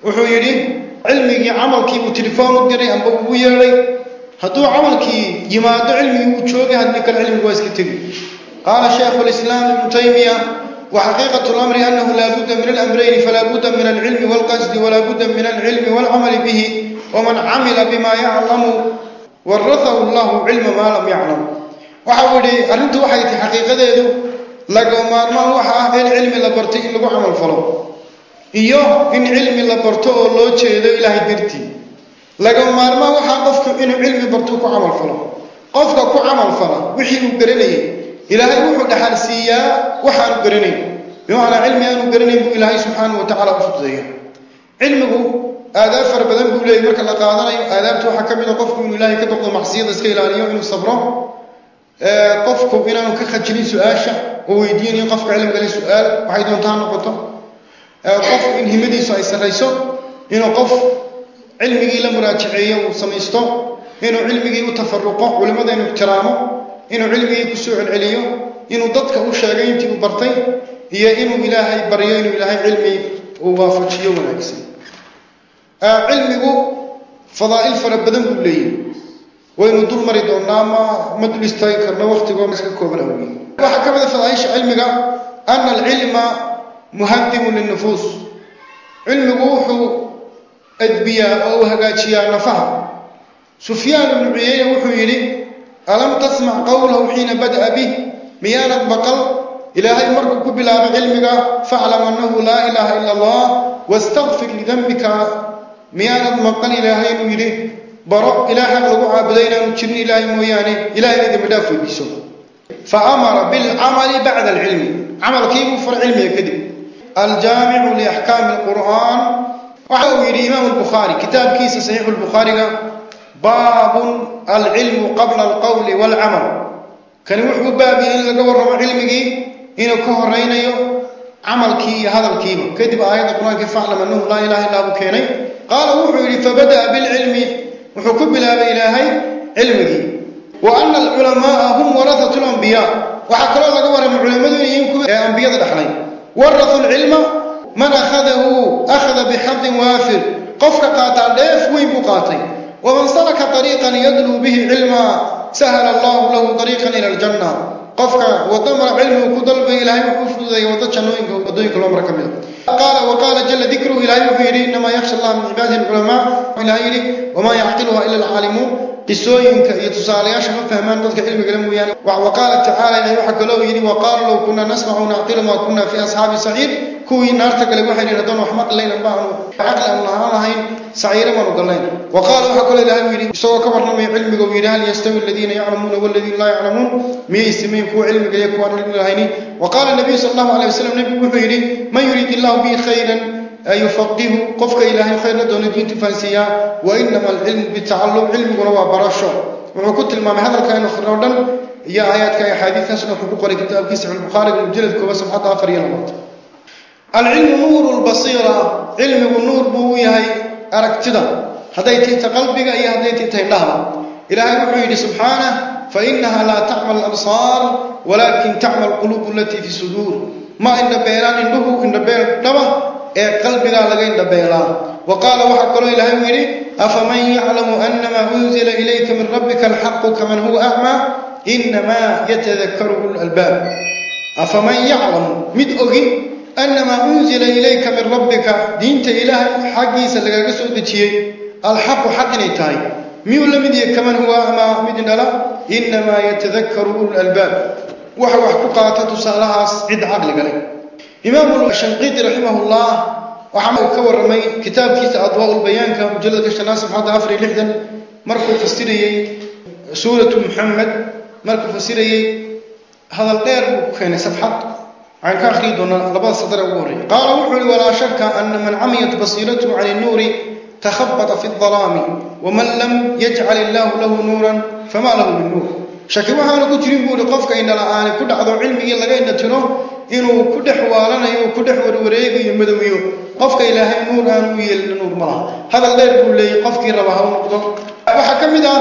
وحو يري علمي عملك وتلفون الدري أم أبو يري. هدو عملك يماد علمي وشوقي هدنك العلم واسك قال شيخ الإسلام المتيمية وحقيقة الأمر أنه لا بد من الأمرين فلا بد من العلم والقصد ولا بد من العلم والعمل به ومن عمل بما يعلم ورثه الله علم ما لم يعلم. وحاولي أنت وحيتي حقيقة ذو لقوا ما ما وحا إن علم لبرتي إن لقوا عمل فلو إيوه إن علم لبرتو لو تشيدو إلهي برتي لقوا ما ما وحا قفك إن علم برتو كو عمل فلو قفك كو عمل فلو وحي cilmi aanu garanayn buu ilaahay subxaanahu watacaala u fududeeya cilmigu aadaab fara badan buu leeyay marka la qaadanayo aadaabta waxaa ka mid a qofku inuu ilaahay ka baqdo macsiyada iska ilaaliyo inuu sabro qofku inaanu ka khajilin su'aasha oo weydiinayo qofka cilmiga le su'aal waxay doontaa noqoto. Qofku in himadiisu ay sarrayso inuu qof cilmigii la muraajaceeyo uu samaysto inuu cilmigii u tafaruqo culimmada inuu ixtiraamo inuu cilmigii ku soo celceliyo inuu dadka u sheegay intii uu bartay iyo inuu ilaahay baryo inuu ilaahay cilmi uu waafajiyo wanaagsan. Cilmigu fadaa'il fara badan buu leeyahy waynu dul mari doonnaa ma ma dul karno waktigoo iska kooban awgeed waxaa ka mid a fadaaisha cilmiga ana alcilma muhadimun linnufuus. Cilmigu wuxuu adbiyaa oo uu hagaajiyaa nafaha. Sufyaan ibnu cuyeyne wuxuu yidhi alam tasmac qowlahu xiina bada'a bih miyaanad maqal ilaahay markuu ku bilaabay cilmiga faclam annahu laa ilaaha ila allah wastakfir lidambika miyaanad maqal ilaahay inuu yidhi baro ilaah xaq lagu caabuday inaanu jirin ilaahay mooyaane ilahayna dembi dhaaf weydiiso fa amara bilcamali bacda alcilmi camalkii buu faray cilmiga kadib aljaamicu liaxkaami alqur'aan waxa uu yidhi imaamu albukhaari kitaabkiisa saxiixu lbukhaariga baabun alcilmu qabla alqowli waalcamal kani wuxuu u baabiyey in laga warramo cilmigii inuu ka horaynayo camalkii iyo hadalkiiba kadib aayadda qur-aankii faclam annahu laa ilaha illaa buu keenay qaala wuxuu yidhi fabada'a bilcilmi وحكم بلاب إلهي علمه. وأن العلماء هم ورثة الأنبياء. وحكرا الله قبر من علماء أنبياء الأحلين ورثوا العلم. من أخذه؟ أخذ بحظ وافر. قفر قاطع ليف ويبقاطي ومن سلك طريقا يدلو به علما سهل الله له طريقا إلى الجنة. قفك وطمر علمه كدل به إلهي وكفر ذي وتشنوين قال وقال جل ذكره إلهي وفيرين ilaahay yakhsha allah min cibaadihi alculamaa ilahay yidhi wamaa yacqiluha ila alcaalimuun qisooyinka iyo tusaalayaasha ma fahmaan dadka cilmigale mooyaane wa qaala tacaala ilahay waxaa kaloo yidhi wa qaala low kunna nasmacu nacqilu maa kunna fii asxaabi saciir kuwii naarta gale waxay yidhi haddaan wax maqlayn amba aanu caqli aanu lahaan lahayn saciire maanu gallayn wa qaala waxaa kaloo ilahay yidhi isagoo ka warramaya cilmiga uu yidhi hal yastawi aladiina yaclamuuna waladiina laa yaclamuun miyay simayn kuwa cilmiga iyo kuwaan cilmi lahayni wa qaala nabiyu sala allahu alay wasalam nebigu yufaqihu qofka ilaahay khayr la doono diintu fahansiiyaa wa inama alcilmu bitacallum cilmiguna waa barasho wuxuu ku tilmaamay hadalka akhrinoo dhan iyo aayaadka iyo axaadiistaasna wuxuu ku qoray kitaabkiisa saxiixulbukhaariga mujalad kooba sabxadda afar iyo labaad alcilmu nuuru lbasiira cilmigu nuur buu u yahay aragtida hadday tiita qalbiga iyo hadday tiita indhahda ilaahay wuxuu yidhi subxaanah fainaha laa tacma alabsaar walaakin tacma alquluubu alatii fi suduur ma indhabeelaan indhuhu indhabeel dhaba ee qalbigaa laga indhabeelaa wa qaala waxaa kaloo ilaahay uu yidhi afaman yaclamu anamaa unzila ilayka min rabbika alxaqu kaman huwa acmaa inamaa yatadakaru ulalbaab afaman yaclamu mid ogi annamaa unzila ilayka min rabbika. Diinta ilaahay xaggiisa lagaaga soo dejiyey alxaqu xaq inay tahay. Miyuu la mid yahay kaman huwa acmaa mid indhala inamaa yatadakaru ululalbaab waxa wax ku qaata tusaalahaas cid caqliga leh إمام الشنقيطي رحمه الله وحمد كور رمي كتاب كيس أضواء البيان كان مجلد كشتناس محاضة أفري لحدا مركو فسيري سورة محمد مركو فسيري هذا القير كان صفحة عن كاخري دون لبان صدر أوري. قال وحول ولا شك أن من عميت بصيرته عن النور تخبط في الظلام ومن لم يجعل الله له نورا فما له من نور. شكوها نقول تريبوا لقفك إن الآن كل عضو علمي إلا لغاية نتنوه inuu ku dhex waalanayo ku dhex warwareegayo madowiyo. Qofka ilaahay nuur aanu u yeelina nuur ma hadal dheer buu leeyay qofkii raba ha u noqdo. Waxaa ka mid ah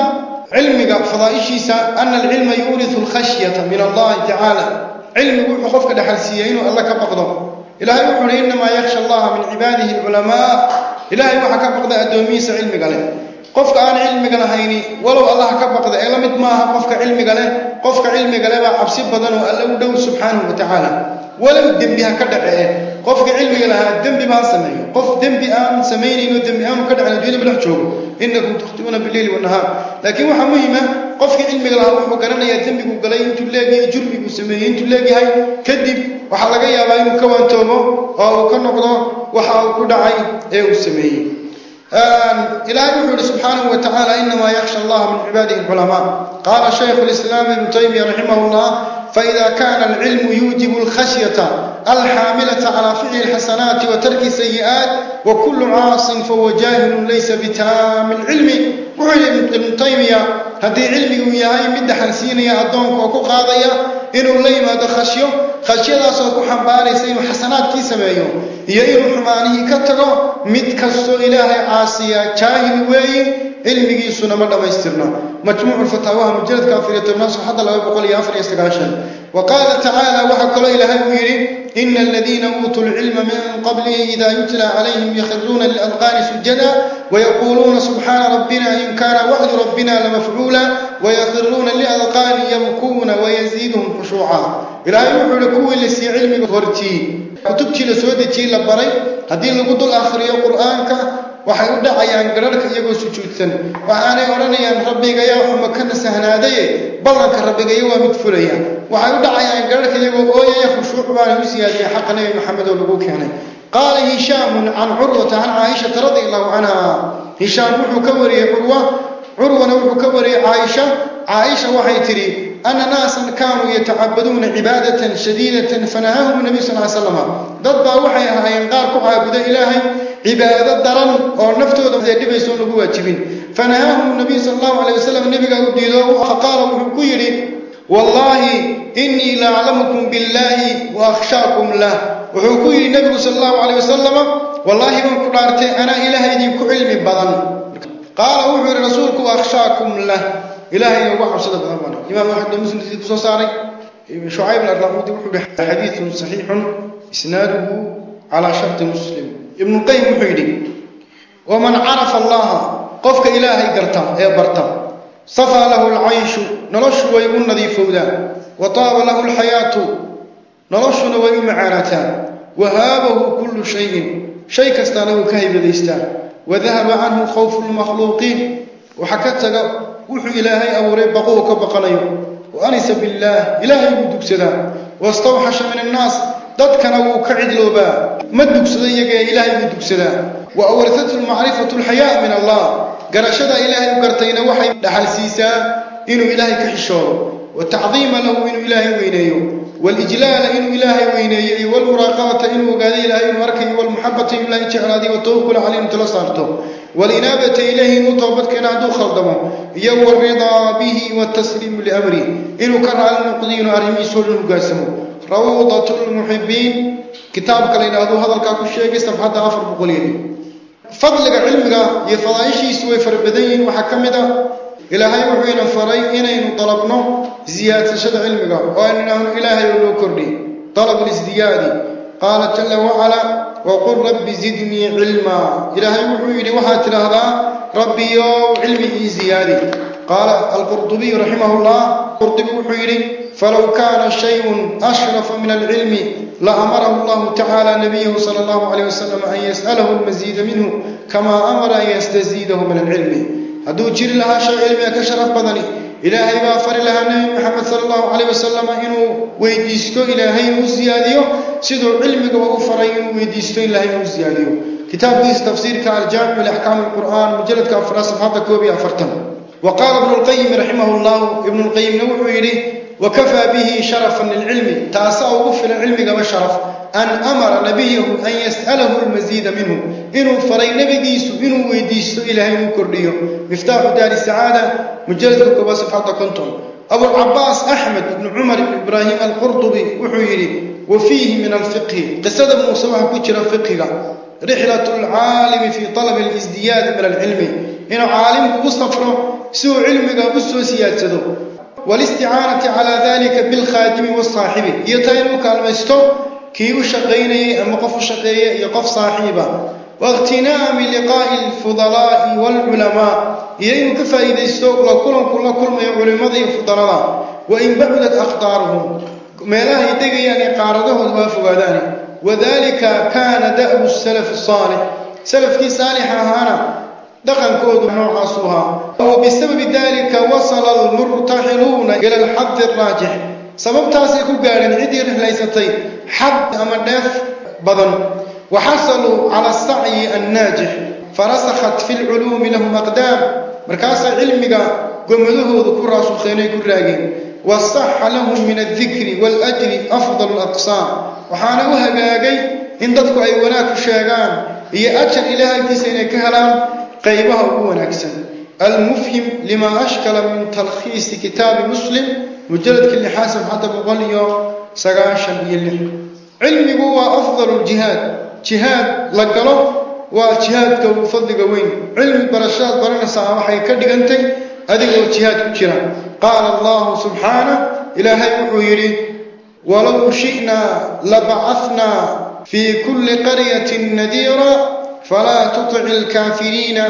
cilmiga fadaa'ishiisa ana alcilma yuurisu alkhashyata min allahi tacaala cilmigu wuxuu qofka dhexalsiiyey inuu alla ka baqdo. Ilahay wuxuu uhi innamaa yakhsha allaha min cibaadihi alculamaa ilahay waxaa ka baqda addoomihiisa cilmiga leh. Qofka aan cilmiga lahayni walow allah ka baqda ee la mid maaha qofka cilmiga leh qofka cilmiga leh baa cabsi badan oo alla u dhow subxaanahu wa tacaala walow dembi ha ka dhace qofka cilmiga lahaa dembi baa sameeyo. Qof dembi aan samaynayno dembi aanu ka dhacin addunyada madax joogo. Innakum tukhti'uuna bileyli wannahaar. Laakiin waxaa muhima qofkii cilmiga lahaa wuxuu garanayaa dembiguu galay intuu leegyahay jurmiguu sameeyey intuu leegyahay kadib waxaa laga yaabaa inuu ka waantoobo oo uu ka noqdo waxa uu ku dhacay ee uu sameeyey. Ilaahay wuxuu yihi subxaanahu wa tacaala inamaa yakhsha allaha min cibaadihi alculamaa qaala shaykhu lislaam ibnu taymiya raximah فإذا كان العلم يوجب الخشية الحاملة على فعل الحسنات وترك السيئات وكل عاص فهو جاهل ليس بتام العلم. وعلم ابن تيمية هذه علمي وياهي مدى حنسيني أدونك وكو قاضية إنه ليما دخشيه khashyadaasoo ku xambaaraysa inuu xasanaadkii sameeyo iyo inuu xumaanihii ka tago mid kastoo ilaahay caasiya jaahil weeyi cilmigiisuna ma dhammaystirna majmuucu fataawaha mujaladka afariyo tobnaad saxadda laba boqol iyo afar iyo sagaashan وقال تعالى وحكر إلى هالوير إن الذين أوتوا العلم من قبله إذا يتلى عليهم يخرون للأذقان سجدا ويقولون سبحان ربنا إن كان وعد ربنا لمفعولا ويخرون للأذقان يبكون ويزيدهم خشوعا. إلا يوحو لكو إلا سي علم غرتي كتبتي لسودتي لبري. هذه لقد الآخر يا قرآنك. Waxay u dhacayaan gararhka iyagoo sujuudsan. Waxaanay odhanayaan rabbigayaa xuma ka nasahnaadaye ballanka rabbigaya waa mid fulaya. Waxay u dhacayaan gararhka iyagoo ooyaya khushuuc baana u siyaadiyey xaqa nebi maxamed oo lagu keenay. Qaala hishaamun can curwata can caaishata radi allahu canha. Hishaam wuxuu ka wariyey curwa. Curwana wuxuu ka wariyey caaisha. Caaisha waxay tidhi أن ناسا كانوا يتعبدون عبادة شديدة فنهاهم النبي صلى الله عليه وسلم. ضد وحيها ينقارك عابد إلهي عبادة درا ونفتو ذا ذا نبوة بواجبين فنهاهم النبي صلى الله عليه وسلم النبي قد يدوه فقال محمد والله إني لعلمكم بالله وأخشاكم له. وحكوه النبي صلى الله عليه وسلم والله من قرارتي أنا إلهي ذيك علمي بضن قال أوحي رسولك وأخشاكم له. Anaa ilaahay idinku cilmi badan qaala wuxuu yidhi rasuulku akhshaakum lah ilahay uga cabsada badan bana imaam axmed oo muslim sidii ku soo saaray shucayb alarnaudi wuxuu yihi xadiidun saxiixun isnaaduhu calaa sharti muslim. Ibnuqayim wuxuu yidhi waman carafa allaha qofka ilaahay garta ee barta safaa lahu alcayshu noloshu way u nadiifowdaa wa taaba lahu alxayaatu noloshuna way u macaanataa wa haabahu kullu shayin shay kastaana wuu ka haybadaystaa wadahaba canhu khawfu lmakhluuqiin waxa ka taga billaah ilaahay buu dugsadaa wastawxasha min annaas dadkana wuu ka cidloobaa ma dugsado iyagee ilaahay buu dugsadaa wa awrasatu lmacrifatu alxayaa min allah garashada ilaahay u gartayna waxay dhaxal siisaa inuu ilaahay ka xishoodo watacdiima lahu inuu ilaahay weyneeyo walijlaala inuu ilaahay weyneeyo iyo walmuraaqabata inuu ogaado ilaahay inuu arkayo walmuxabata inuu ilaahay jeclaadiyo watawakula caleyh inuu tala saarto walinaabata ilayhi inuu toobadkeena hadduu khaldamo iyo waridaa bihi watasliimu liamrih inuu ka raali noqdiyo inuu arrimihiisoo dhan hogaansamo rawdatu lmuxibiin kitaabka la yidhaahdo hadalkaa ku sheegay safxadda afar boqoliyadi fadliga cilmiga iyo fadaaishiisu way fara badan yihiin waxaa ka mid ah ilaahay wuxuu ina faray inaynu dalabno ziyaadsashada cilmiga oo aynu idhaahno ilaahay oo loo kordhiy dalab lisdiyaadi. Qaala jalla wacala waqul rabbi zidnii cilmaa ilaahay wuxuu yidhi waxaad tidhaahdaa rabbiyow cilmi ii ziyaadi. Qaala alqurdubiy raximah llah qurdubi wuxuu yidhi falow kaana shayun ashrafa min alcilmi laamarahu allahu tacala nabiyahu sala allahu alayh wasalam an yas'alahu almasiida minhu kama amara an yastaziidahu min alcilmi هدو جير لها شيء علمي كشرف بدني إلهي بافر لها نبي محمد صلى الله عليه وسلم إنه ويديسكو إلهي وزياديو سيدو علمي وغفر إنه ويديسكو إلهي وزياديو كتاب ديس تفسير كالجامع لأحكام القرآن مجلد كافراس فهذا كوبي أفرتم. وقال ابن القيم رحمه الله ابن القيم نوحو إليه وكفى به شرفا للعلم. تأسأ وغفر العلمي كما شرف. An amara nabiyahu an yas'alahu almasiida minhu inuu faray nebigiisu inuu weydiisto ilaahay inuu kordhiyo miftaaxu daari sacaada mujalladka koobaad safxadda konton abulcabaas axmed ibnu cumar ibn ibraahim alqurdubi wuxuu yidhi wa fiihi min alfiqhi qisada muuse waxaa ku jira fiqhiga rixlat lcaalimi fii talabi alisdiyaadi min alcilmi inuu caalimku u safro si uu cilmiga u soo siyaadsado walisticaanati calaa dalika bilkhaadimi wasaaxibi iyo taa inuu kaalmaysto كي يشقيني المقف الشقي يقف صاحبه. واغتنام لقاء الفضلاء والعلماء. ينكفى إذا استوق لكل كل كل ما يعلم ذي الفضلاء. وإن بعدت أخطارهم ما لا يدقي أن يعني يقارده ذلك وذلك كان دأب السلف الصالح. سلف كي صالح هانا. دقن كود نوع عصوها. وبسبب ذلك وصل المرتحلون إلى الحد الراجح. سبب تاسيكو قارن عدير ليستي طيب. Xad ama dheef badan waxasaluu cala asacyi annaajix farasakhat fi lculuumi lahum aqdaam markaasay cilmiga gomadahoodu ku raasukheenay ku raageen wasaxa lahum min aldikri waaljri afdal alaqsaam waxaana u hagaagay in dadku ay wanaag ku sheegaan iyo ajar ilaah agtiisa inay ka helaan qaybaha ugu wanaagsan almufhim lima ashkala min talkhiisi kitaabi muslim mujaladka lixaad علمي هو أفضل الجهاد. جهاد لقلو وجهاد وفضلك وين علم برشاد برنا سامحة يكدق أنت. هذه هو جهاد كجرا قال الله سبحانه إلهي محيري ولو شئنا لبعثنا في كل قرية نذيرا فلا تطع الكافرين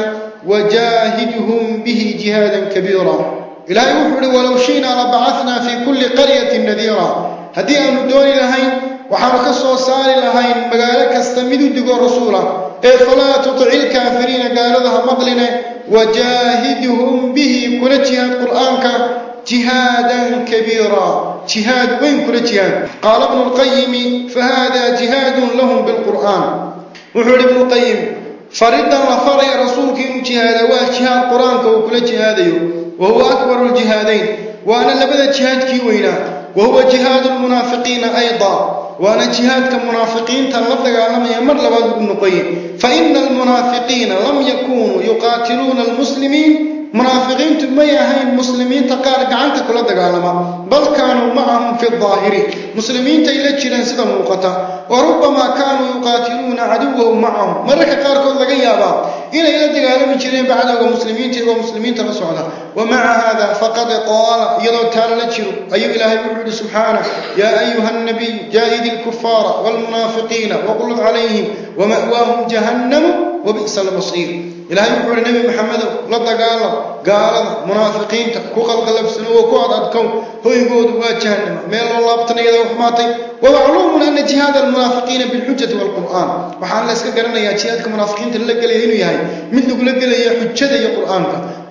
وجاهدهم به جهادا كبيرا. إلى يوحر ولو شئنا لبعثنا في كل قرية نذيرا. هذه أمدون إلهي وحرك الصوصال لهين بقالك استمدوا دقوا رسولا إيه فلا تطعي الكافرين قال ذها مضلنا وجاهدهم به كل جهاد قرآنك جهادا كبيرا جهاد وين كل جهاد قال ابن القيم فهذا جهاد لهم بالقرآن وحول ابن القيم فردا لفري رسولك جهاد وجهاد قرآنك وكل جهاد وهو أكبر الجهادين وأنا لبدا جهادك وينا وهو جهاد المنافقين أيضا وأنا جهاد كمنافقين تلقى لما يمر لبعض النقيين فإن المنافقين لم يكونوا يقاتلون المسلمين منافقين تبمي هين مسلمين تقارق عنك ولا دجال ما بل كانوا معهم في الظاهر. مسلمين تيلتش لنسد موقتا. وربما كانوا يقاتلون عدوهم معهم. مرك قارك الله جيابا إلى إلى دجال من شرين بعد هو مسلمين تلو مسلمين ومع هذا فقد قال يلو تعالى لتشرو أي إله يبرد سبحانه؟ يا أيها النبي جاهد الكفار والمنافقين وقل عليهم ومأواهم جهنم وبئس المصير. Ilaahay wuxuu uhi nebi maxamedow la dagaalam قال منافقين تكوك القلب سنوه كوعد أدكم. هو يقول يقود واجهنم ميلو الله بطنية وحماتي. ومعلوم أن جهاد المنافقين بالحجة والقرآن. وحان لا سكرنا يا جهادك منافقين تلقى ليهنو يهي من تلقى ليه حجة يا قرآن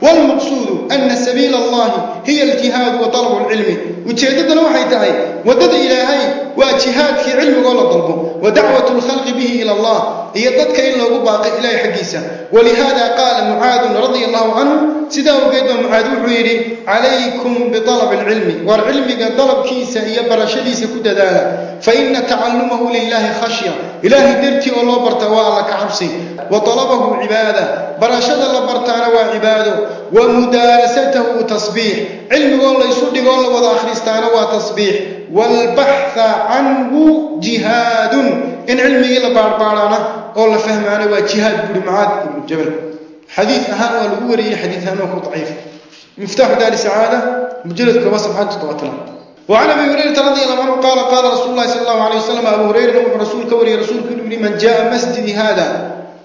والمقصود أن سبيل الله هي الجهاد وطلب العلم. وجهدت نوحة تعي ودد إلى هاي وجهاد في علم قول الضرب. ودعوة الخلق به إلى الله. هي ضدك إلا وباقي إلى حقيسا ولهذا قال معاذ رضي الله عنه sidaa ogeed baa mucaad wuxuu yidhi calaykum bialab alcilmi waar cilmiga dalabkiisa iyo barashadiisa ku dadaala fa ina tacalumahu lilahi khashya ilaahay dartii oo loo barta waa alla ka cabsi wa talabahu cibaada barashada la bartaana waa cibaado wa mudaarasatahu tasbiix cilmigoo laysu dhigoo la wada akhristaana waa tasbiix waalbaxha canhu jihaadun in cilmigii la baarbaaraana oo la fahmaana waa jihaad buuri mucaad ibnu jabal wariyey xadiid ahaan waa ku daciif miftaaxu daari sacaada mujalad kooba sabxaad toddobaatanaad وعن أبي هريرة رضي الله عنه قال قال رسول الله صلى الله عليه وسلم أبو هريرة وحو رسول كوري رسول كل من جاء مسجد هذا.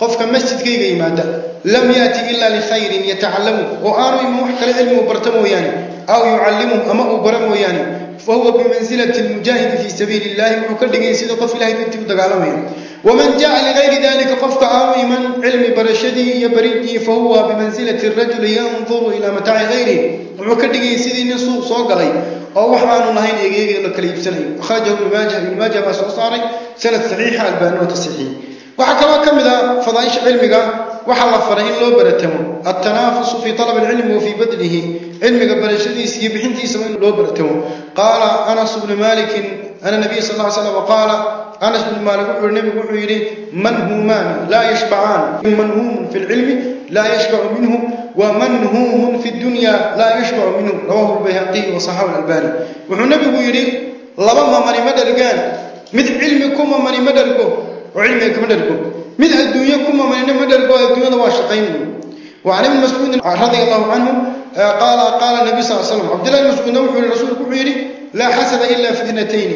قفك مسجد كيغا يمادا لم يأتي إلا لخير يتعلمه وانو يم وحكل علم وبرتمو يعني. أو يعلمه اما وبرمو يعني. فهو بمنزلة المجاهد في سبيل الله. وحكل دغين سيده قف الله دنتي دغالمي waman ومن جاء لغير ذلك قفت عامي من علم برشدي يبردي فهو بمنزلة الرجل ينظر إلى متاع غيره. وكذلك يسيدي نسو صوق علي أوحان الله يجيغي لك ليبسني أخرجه المواجه المواجه ما سأصاري سنة صحيحة البانوة الصحيحة وحكما كم ذا فضائش علمك. وحالا فرعين لو برتمو. التنافس في طلب العلم وفي بدله علمك برشدي سيبحنتي سمين لو برتمو. قال أنا سبن مالك أنا نبي صلى الله عليه وسلم وقال أنس بن مالك النبي يقول من هما لا يشبعان. من هم في العلم؟ لا يشبع منه. ومن هم في الدنيا؟ لا يشبع منه. رواه البيهقي وصحاب الألباني. والنبي النبي يقول لبما من مدرقان. مثل علمكم من مدرقه وعلمك مدرقه مثل الدنيا كما من مدرقه الدنيا واشقين. وعن ابن مسعود رضي الله عنه آه، قال قال النبي صلى الله عليه وسلم عبد الله المسعود نوح للرسول كبير لا حسد إلا في اثنتين.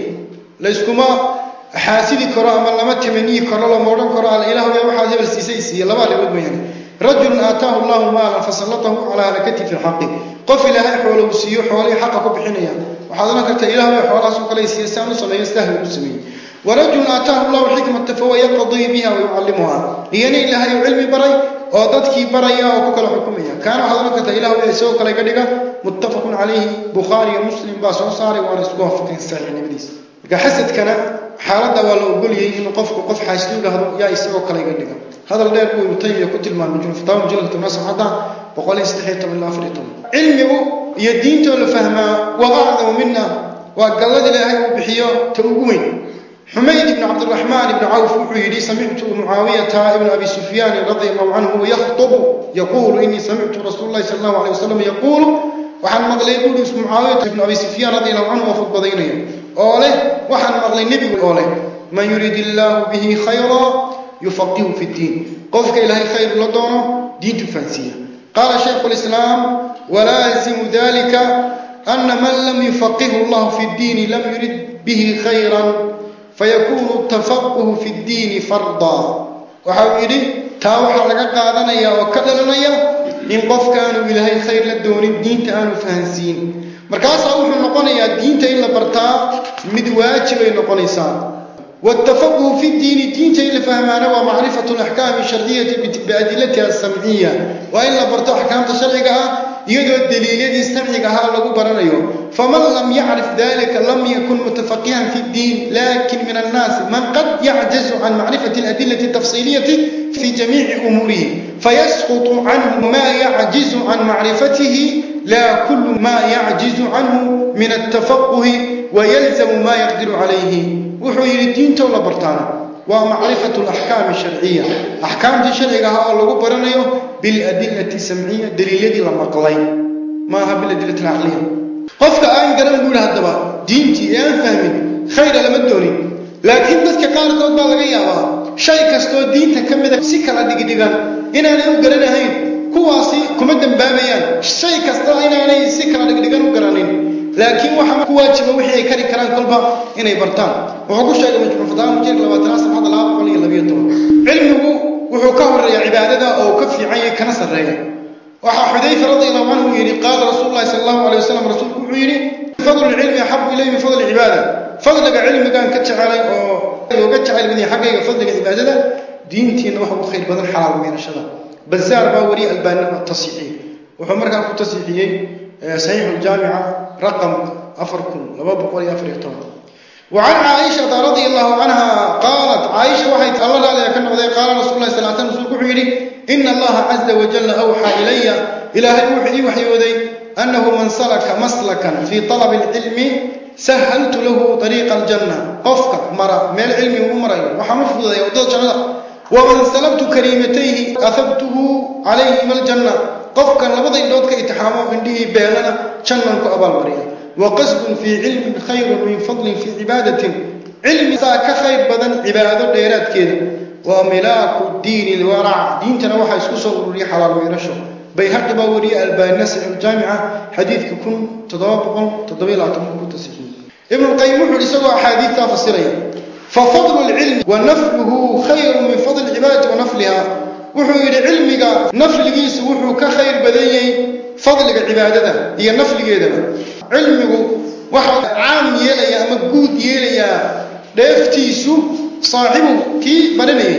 ليسكما xaasidi karo ama lama tamaniyi karo lama odhan karo alilahbee waxaad hebel siisay siiye labaa lala mooyaane rajulun aataahu allahu maalan fasalatahu calaa halakati fi lxaqi qof ilaahay xoola uu siiyo xoolihii xaqa ku bixinayaan. Waxaad odhan kartaa ilaahbee xoolahaas u kale siiye siaan u sameeyo sahwi u sameeyey. Warajulun aataahu allahu xikmata fahuwa yaqtadii biha wayucallimuha iyana ilaahay uu cilmi baray oo dadkii baraya oo ku kala xukumaya. Kaana waxaad odhan kartaa ilaahbee isagoo kale iga dhiga muttafaqun calayhi bukhaariyo muslim baa soo saaray waana isku waafaqeen saxiixnimadiisa marka xasadkana xaaladda waa la ogolyay inuu qofku qof xaasida yidhaahdo yaa isagoo kale iga dhiga. Hadal dheer buu ibnu taymiya ku tilmaamay juftaan mujlatamasxada cilmigu iyo diintoo la fahmaa waa acdamu mina waa gallad ilaahay uu bixiyo ta ugu weyn. Xumayd ibn cabdiraxmaan ibni cawf wuxuu yidhi samictu mucaawiyata ibna abi sufyaani radia allahu canhu yakhtubu yaquulu inii samictu rasuul lahi sal allahu alay wasalam yaquulu. Waxaan maqlay buuhi mucaawiyata ibn abi sufyaan radiallahu canhu oo khudbadaynaya أوله وحن مغلي النبي أوله من يريد الله به خيرا يفقه في الدين. قفك إلهي خير لدونه دين تفنسية قال شيخ الإسلام ولازم ذلك أن من لم يفقه الله في الدين لم يرد به خيرا فيكون التفقه في الدين فرضا. waxaa laga qaadanaya oo ka dhalanaya in qofka aanu ilaahay khayr la doonin diinta aanu fahansiin markaasaa wuxuu noqonayaa diinta in la bartaa mid waajib ay noqonaysaa watafaquhu fi diini diinta in la fahmaana waa macrifatu alaxkaami ashardiyati biadilatiha asamciya waa in la barto axkaamta sharciga ah يدو الدليل الذي استمعها لغو برنيو فمن لم يعرف ذلك لم يكن متفقها في الدين لكن من الناس من قد يعجز عن معرفة الأدلة التفصيلية في جميع أموره فيسقط عنه ما يعجز عن معرفته لا كل ما يعجز عنه من التفقه ويلزم ما يقدر عليه. وحي الدين تولا waa macrifat laxkaami sharciya axkaamtii sharciga ahaa oo lagu baranayo biladilati samciya daliiladii la maqlay. Maaha biladilati qofka aan garan buuhi haddaba diintii ee aan fahmin khayra lama doonin laakiin dadka qaarkood baa laga yaabaa shay kastoo diinta ka mida si kala dhigdhigan inaanay u garan ahayn kuwaasi kuma dambaabayaan. Shay kasta inaanay si kala dhigdhigan u garanin. لكن وحمد واجب وحي كاري كران كلبا إني برتان. وحقو شايد مجمع فضان مجير لو تناس بعض الله وقولي اللي بيطور علمه وحو كهر يا عبادة أو كفي عيه كنس الرأي وحا رضي الله عنه يلي قال رسول الله صلى الله عليه وسلم رسول كبيري يعني فضل العلم يحب إليه من فضل العبادة. فضل العلم كان كتش علي وكتش علي من يحقه فضل العبادة دينتي إنه وحب خير بذل حلال من الشغل بزار باوري البان التصحيح وحمر كان التصيحي آه، صحيح الجامعة. رقم أفركم لباب قولي أفريقيا وعن عائشة رضي الله عنها قالت عائشة وحيت الله لا يكن قال رسول الله صلى الله عليه وسلم إن الله عز وجل أوحى إلي إلى وحي وحي وذي أنه من سلك مسلكا في طلب العلم سهلت له طريق الجنة. قفك مرة من العلم ومرة وحمفظ جنة ومن سلبت كلمتيه أثبته عليهما الجنة. Qofkan labada indhood ka itixaamo indhihii beelana jannanku abaalmariya wa qasdun fii cilmin khayrun min fadlin fii cibaadatin cilmi saa ka khayr badan cibaado dheeraadkeeda waa milaaku diini lwarac diintana waxaa isku soo ururiya xalaal weerasho bayhaqi baa wariye albaani nasix aljaamica xadiidka kun toddoba boqol toddoba labaatan ku tasixiyey ibnulqayim wuxuu isagoo axaadiidtaa fasiraya fafadlu lcilmi wa nafluhu khayrun min fadli cibaadati wa nafliha wuxuu yidhi cilmiga nafligiisu wuxuu ka khayr badan yahay fadliga cibaadada iyo nafligeedaba. Cilmigu waxa caam yeelaya ama guud yeelayaa dheeftiisu saaxibu kii baranayay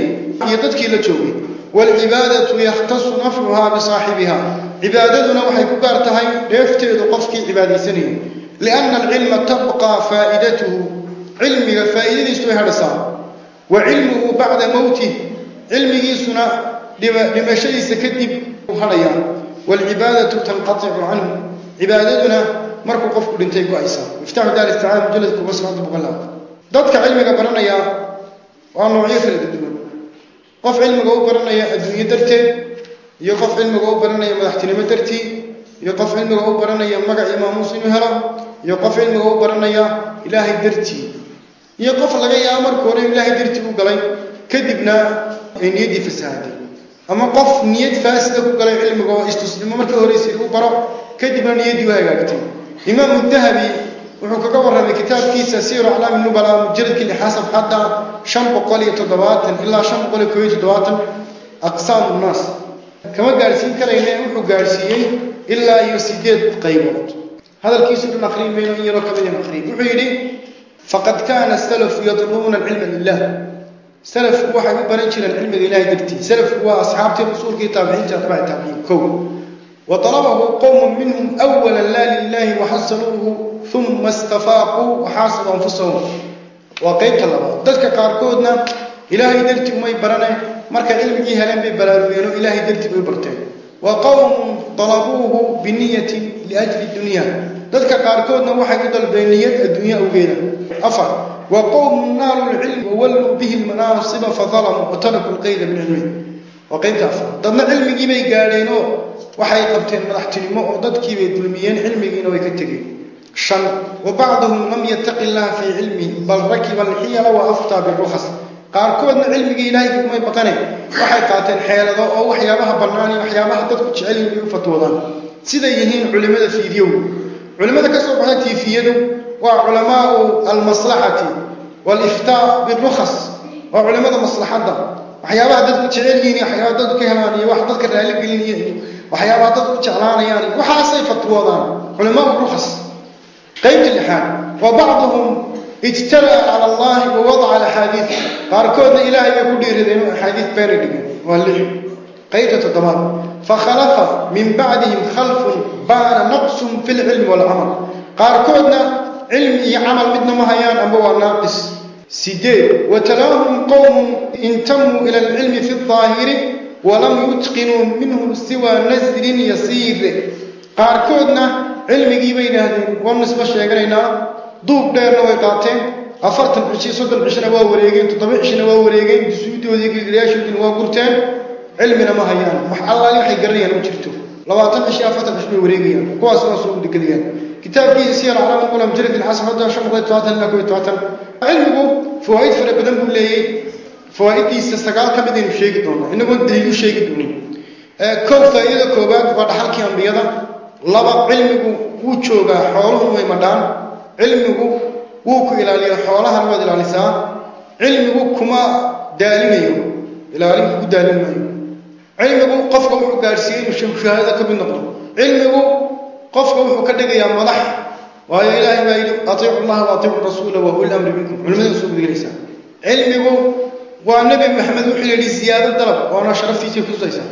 iyo dadkii la joogay. Waalcibaadatu yakhtasu nafcuhaa bisaaxibiha cibaadaduna waxay ku gaar tahay dheefteedu qofkii cibaadaysanayay. Lianna alcilma tabqaa faa'idatuhu cilmiga faa'iidadiisu way hadhasaa wa cilmuhu bacda mowtih cilmigiisuna dhimashadiisa kadib u hadhayaa waalcibaadatu tanqaticu canhu cibaadaduna markuu qofku dhintay go'aysaa miftaaxu daar isticaana mujalladka uga socda boqolla dadka cilmiga baranaya waa noocyo kala duwan qof cilmiga u baranaya adduunyo darteed iyo qof cilmiga u baranaya madaxtinimo dartii iyo qof cilmiga u baranaya magac maamuus inuu helo iyo qof cilmiga u baranaya ilaahay dartii iyo qof laga yaabo marka hore ilaahay dartii u galay kadibna ay niyaddii fasaahaday ama qof niyad faasida ku galay cilmiga oo istusnimo markii horeysa u baro kadibna niyaddii u hagaagtay imaamu dahabi wuxuu kaga warramay kitaabkiisa siiru aclaami nubala mujaladkii lixaa safxadda shan boqol iyo toddobaatan ilaa shan boqol iyo koob toddobaatan aqsaamu nnaas kama gaadhsiin karayne wuxuu gaadhsiiyey ilaa iyo sideed qaybood. Hadalkiisu dhan aqriin mayno in yaroo ka mid in aqriin wuxuu yidhi faqad kaana salafu yatlubuuna alcilma lilah salafku waxay u baran jireen cilmiga ilahay dartii. Salafku waa asxaabtii rasuulkii taabiciinta atbaaci taabiciin. Kow. Wa talabahu qowmun minhum awala laa lilahi waxasanuuhu uma istafaaquu waxaasabuu anfusahum. Waa qaybta labaad. Dadka qaarkoodna ilaahay dartii umay barane markay cilmigii heleen bay baraarugeen oo ilaahay dartii bay barteen. Wa qowmun dalabuuhu biniyatin liajli dunya. Dadka qaarkoodna waxay u dalbeen niyad adduunya awgeeda. Afar wa qowmun naaluu lcilm wawalluu bihi lmanaasiba fadalamuu watarakuu lqayda min cilmihi waa qaybta afar dadna cilmigii bay gaadheen oo waxay qabteen madaxtinimo oo dadkiibay dulmiyeen cilmigiina way ka tegeen shan wa bacduhum lam yattaqi illaha fii cilmihi bal rakiba alxiyala wa aftaa birukhas qaarkoodna cilmigii ilaahay kumay baqane waxay qaateen xeelado oo waxyaabaha bannaan iyo waxyaabaha dadku jecel yihiin u fatwoodaan siday yihiin culimmada fiidyow culimmada ka soo baxda tiifiyadu وعلماء المصلحة والإفتاء بالرخص. وعلماء المصلحة وحيا بعد ذلك تشعليني وحيا بعد ذلك كهلاني وحيا بعد ذلك كهلاني وحيا بعد ذلك علماء الرخص. قيمة الحال وبعضهم اجترى على الله ووضع على حديث فأركوذ إلهي يقول لي رضي حديث بيردي وهلغي قيمة الضمان فخلف من بعدهم خلف بان نقص في العلم والعمل. قاركوذنا cilmi iyo camal midna ma hayaan amba waa naaqis sideed watalaahum qowmun intamuu ila alcilmi fi daahiri walam yutqinuu minhu siwa nasrin yasiir qaarkoodna cilmigii bay yidhaahdeen waa nisbo sheeganaynaa duub dheerna way qaateen afartan cishi soddon cishina waa wareegeen toddoba cishina waa wareegeen dusuudoodii gilgilyaashoodiina waa gurteen cilmina ma hayaan wax allaali waxay garanayaan ma jirto labaatan cishi afartan cish bay wareegayaan kuwaas waa soo gudagelayaan kitaabkiisa siyar aclaam qula mujarad ilxasan hadda shan boqol todobaatan ilaa todobaatan cilmigu fawaa'id fara badan buu leeyay. Fawaaiddiisa sagaal ka mid aynu sheegi doonaa. Inagoon daliilu sheegi doonin kow faa'iidada koowaad waa dhaxalkii ambiyada. Laba cilmigu wuu joogaa xooluhu way madhaan. Cilmigu wuu ku ilaaliya xoolahana waad ilaalisaa. Cilmigu kuma daalinayo. Ilaalin kugu daalin maayo. Cilmigu qofka wuxuu gaadhsiiyey inuu shahaado ka mid noqdo. Cilmigu qofka wuxuu ka dhigayaa madax. Waayo ilaahay baa yidhi atiicu llaha wa atiicu rasuula wa uli amri minkum. Culimada soo gudgelaysaa cilmigu waa nebi maxamed wuxuu yidhi ziyaado dalab. Waana sharaftiisii kutusaysaa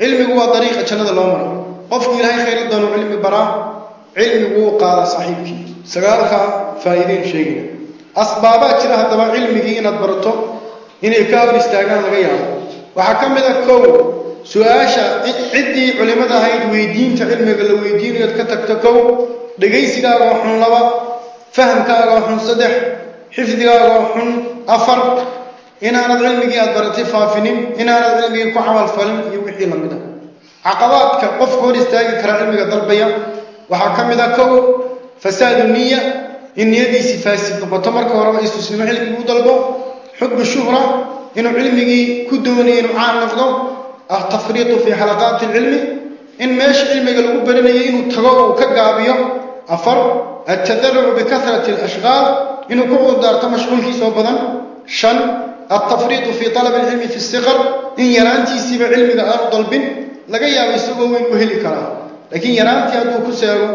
cilmigu waa dariiqa jannada loo maro. Qofku ilaahay khayr la doono cilmi baraa cilmigu wuu qaada saaxiibkii sagaalka faa'iideen sheegaya. Asbaabaa jira haddaba cilmigii inaad barato inay ka hor istaagaan laga yaabo. Waxaa ka mid a kow su'aasha ciddii culimmada ahayd weydiinta cilmiga la weydiinayood ka tagto kow dhegaysigaaga oo xun laba fahamkaaga oo xun saddex xifdigaaga oo xun afar. Inaanad cilmigii aad baratay faafinin inaanad cilmigii ku camalfalin iyo wixii la mid a caqabaadka qofka hor istaagi kara cilmiga dalbaya waxaa ka mid a kow fasaadu niya in niyadiisii faasid noqoto. Marka horeba istusnimo cilmigii u dalbo xubbu shuhra inuu cilmigii ku doonayo inuu caan noqdo altafriiqu fii xalaqaati alcilmi in meesha cilmiga lagu baranayay inuu tago uu ka gaabiyo. Afar altadarucu bikasrati alashqaal inuu ku cudurdaarto mashquulkiisoo badan. Shan altafriiqu fii talabi alcilmi fi siqar in yaraantiisiiba cilmiga aanu dalbin laga yaabo isagoo weyn u heli karaa laakiin yaraantii hadduu ku seego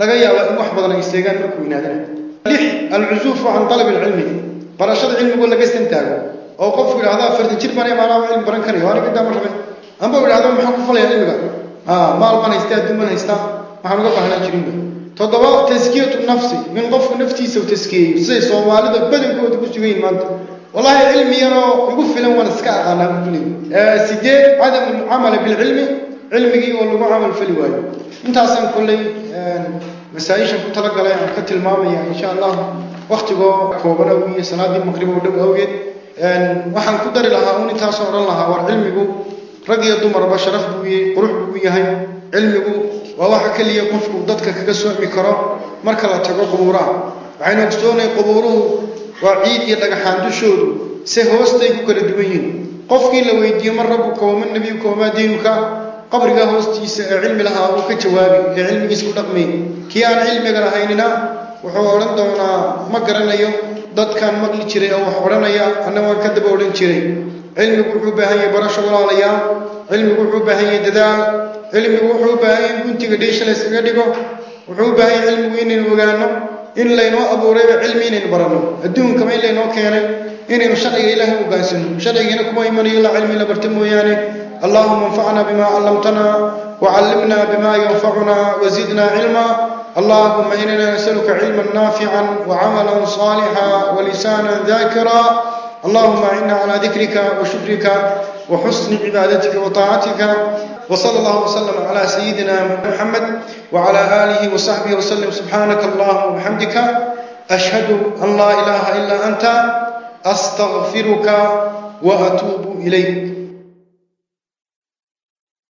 laga yaabo in wax badan ay seegaan markuu yinaadana lix alcusuufu can talabi alcilmi barashada cilmigu laga istintaago oo qofku yidhahda afartan jir baan imaanaa cilmi baran karayo aniga intaa ma rabin amba u ku falaya cilmiga maal baan haystaa adduun haystaa waxaan uga baahnaa jirinba. Toddoba taskiyatu nafsi min qofku naftiisa u taskiyeeyo siday soomaalida badankooda ku sugan yihiin maanta. Wallahi cilmi igu filan waan iska aqaanaa buleey sideed cadamu lcamala bilcilmi cilmigii oo lagu camal fali waayo. Intaasaan kolley masaa-ishan ku talagalay aan ka tilmaamaya insha allah waktigoo kooban awgiyo salaadii maqrib oo dhow awgeed waxaan ku dari lahaa un intaasoo odhan lahaa war cilmigu rag iyo dumarba sharaf buu qurux buu yahay. Cilmigu waa waxa keliya qofku dadka kaga soomi karo marka la tago qubuuraha. Waxaynu ogsoonay qubuuruhu waa ciid iyo dhagaxaan dushoodu se hoostay ku kala duwan yihiin qofkii la weydiiye man rabbuka waman nabiyuka wamaa diinuka qabriga hoostiisa ee cilmi lahaa uu ka jawaabi ee cilmigiis ku dhaqmay kii aan cilmiga lahaynina wuxuu odhan doonaa ma garanayo dadkaan maqli jiray oo wax odhanaya anna waan ka daba odhan jiray. Cilmigu wuxuu u baahan yahay barasho walaalayaal cilmigu wuxuu u baahan yahay dadaal cilmigu wuxuu u baahan yahay guntiga dheesha la dhigo wuxuu u baahan yahay cilmigu inaynu ogaano in laynoo abuurayba cilmi inaynu baranno. Adduunkama in laynoo keenay inaynu sharciga ilaahay ugaansanno sharcigiina kuma imanayo ilaa cilmi la barta mooyaane. Allahuma anfacna bimaa callamtana wacallimna bima yanfacuna wazidnaa cilmaa اللهم إننا نسألك علما نافعا وعملا صالحا ولسانا ذاكرا. اللهم إنا على ذكرك وشكرك وحسن عبادتك وطاعتك وصلى الله وسلم على سيدنا محمد وعلى آله وصحبه وسلم. سبحانك اللهم وبحمدك أشهد أن لا إله إلا أنت أستغفرك وأتوب إليك.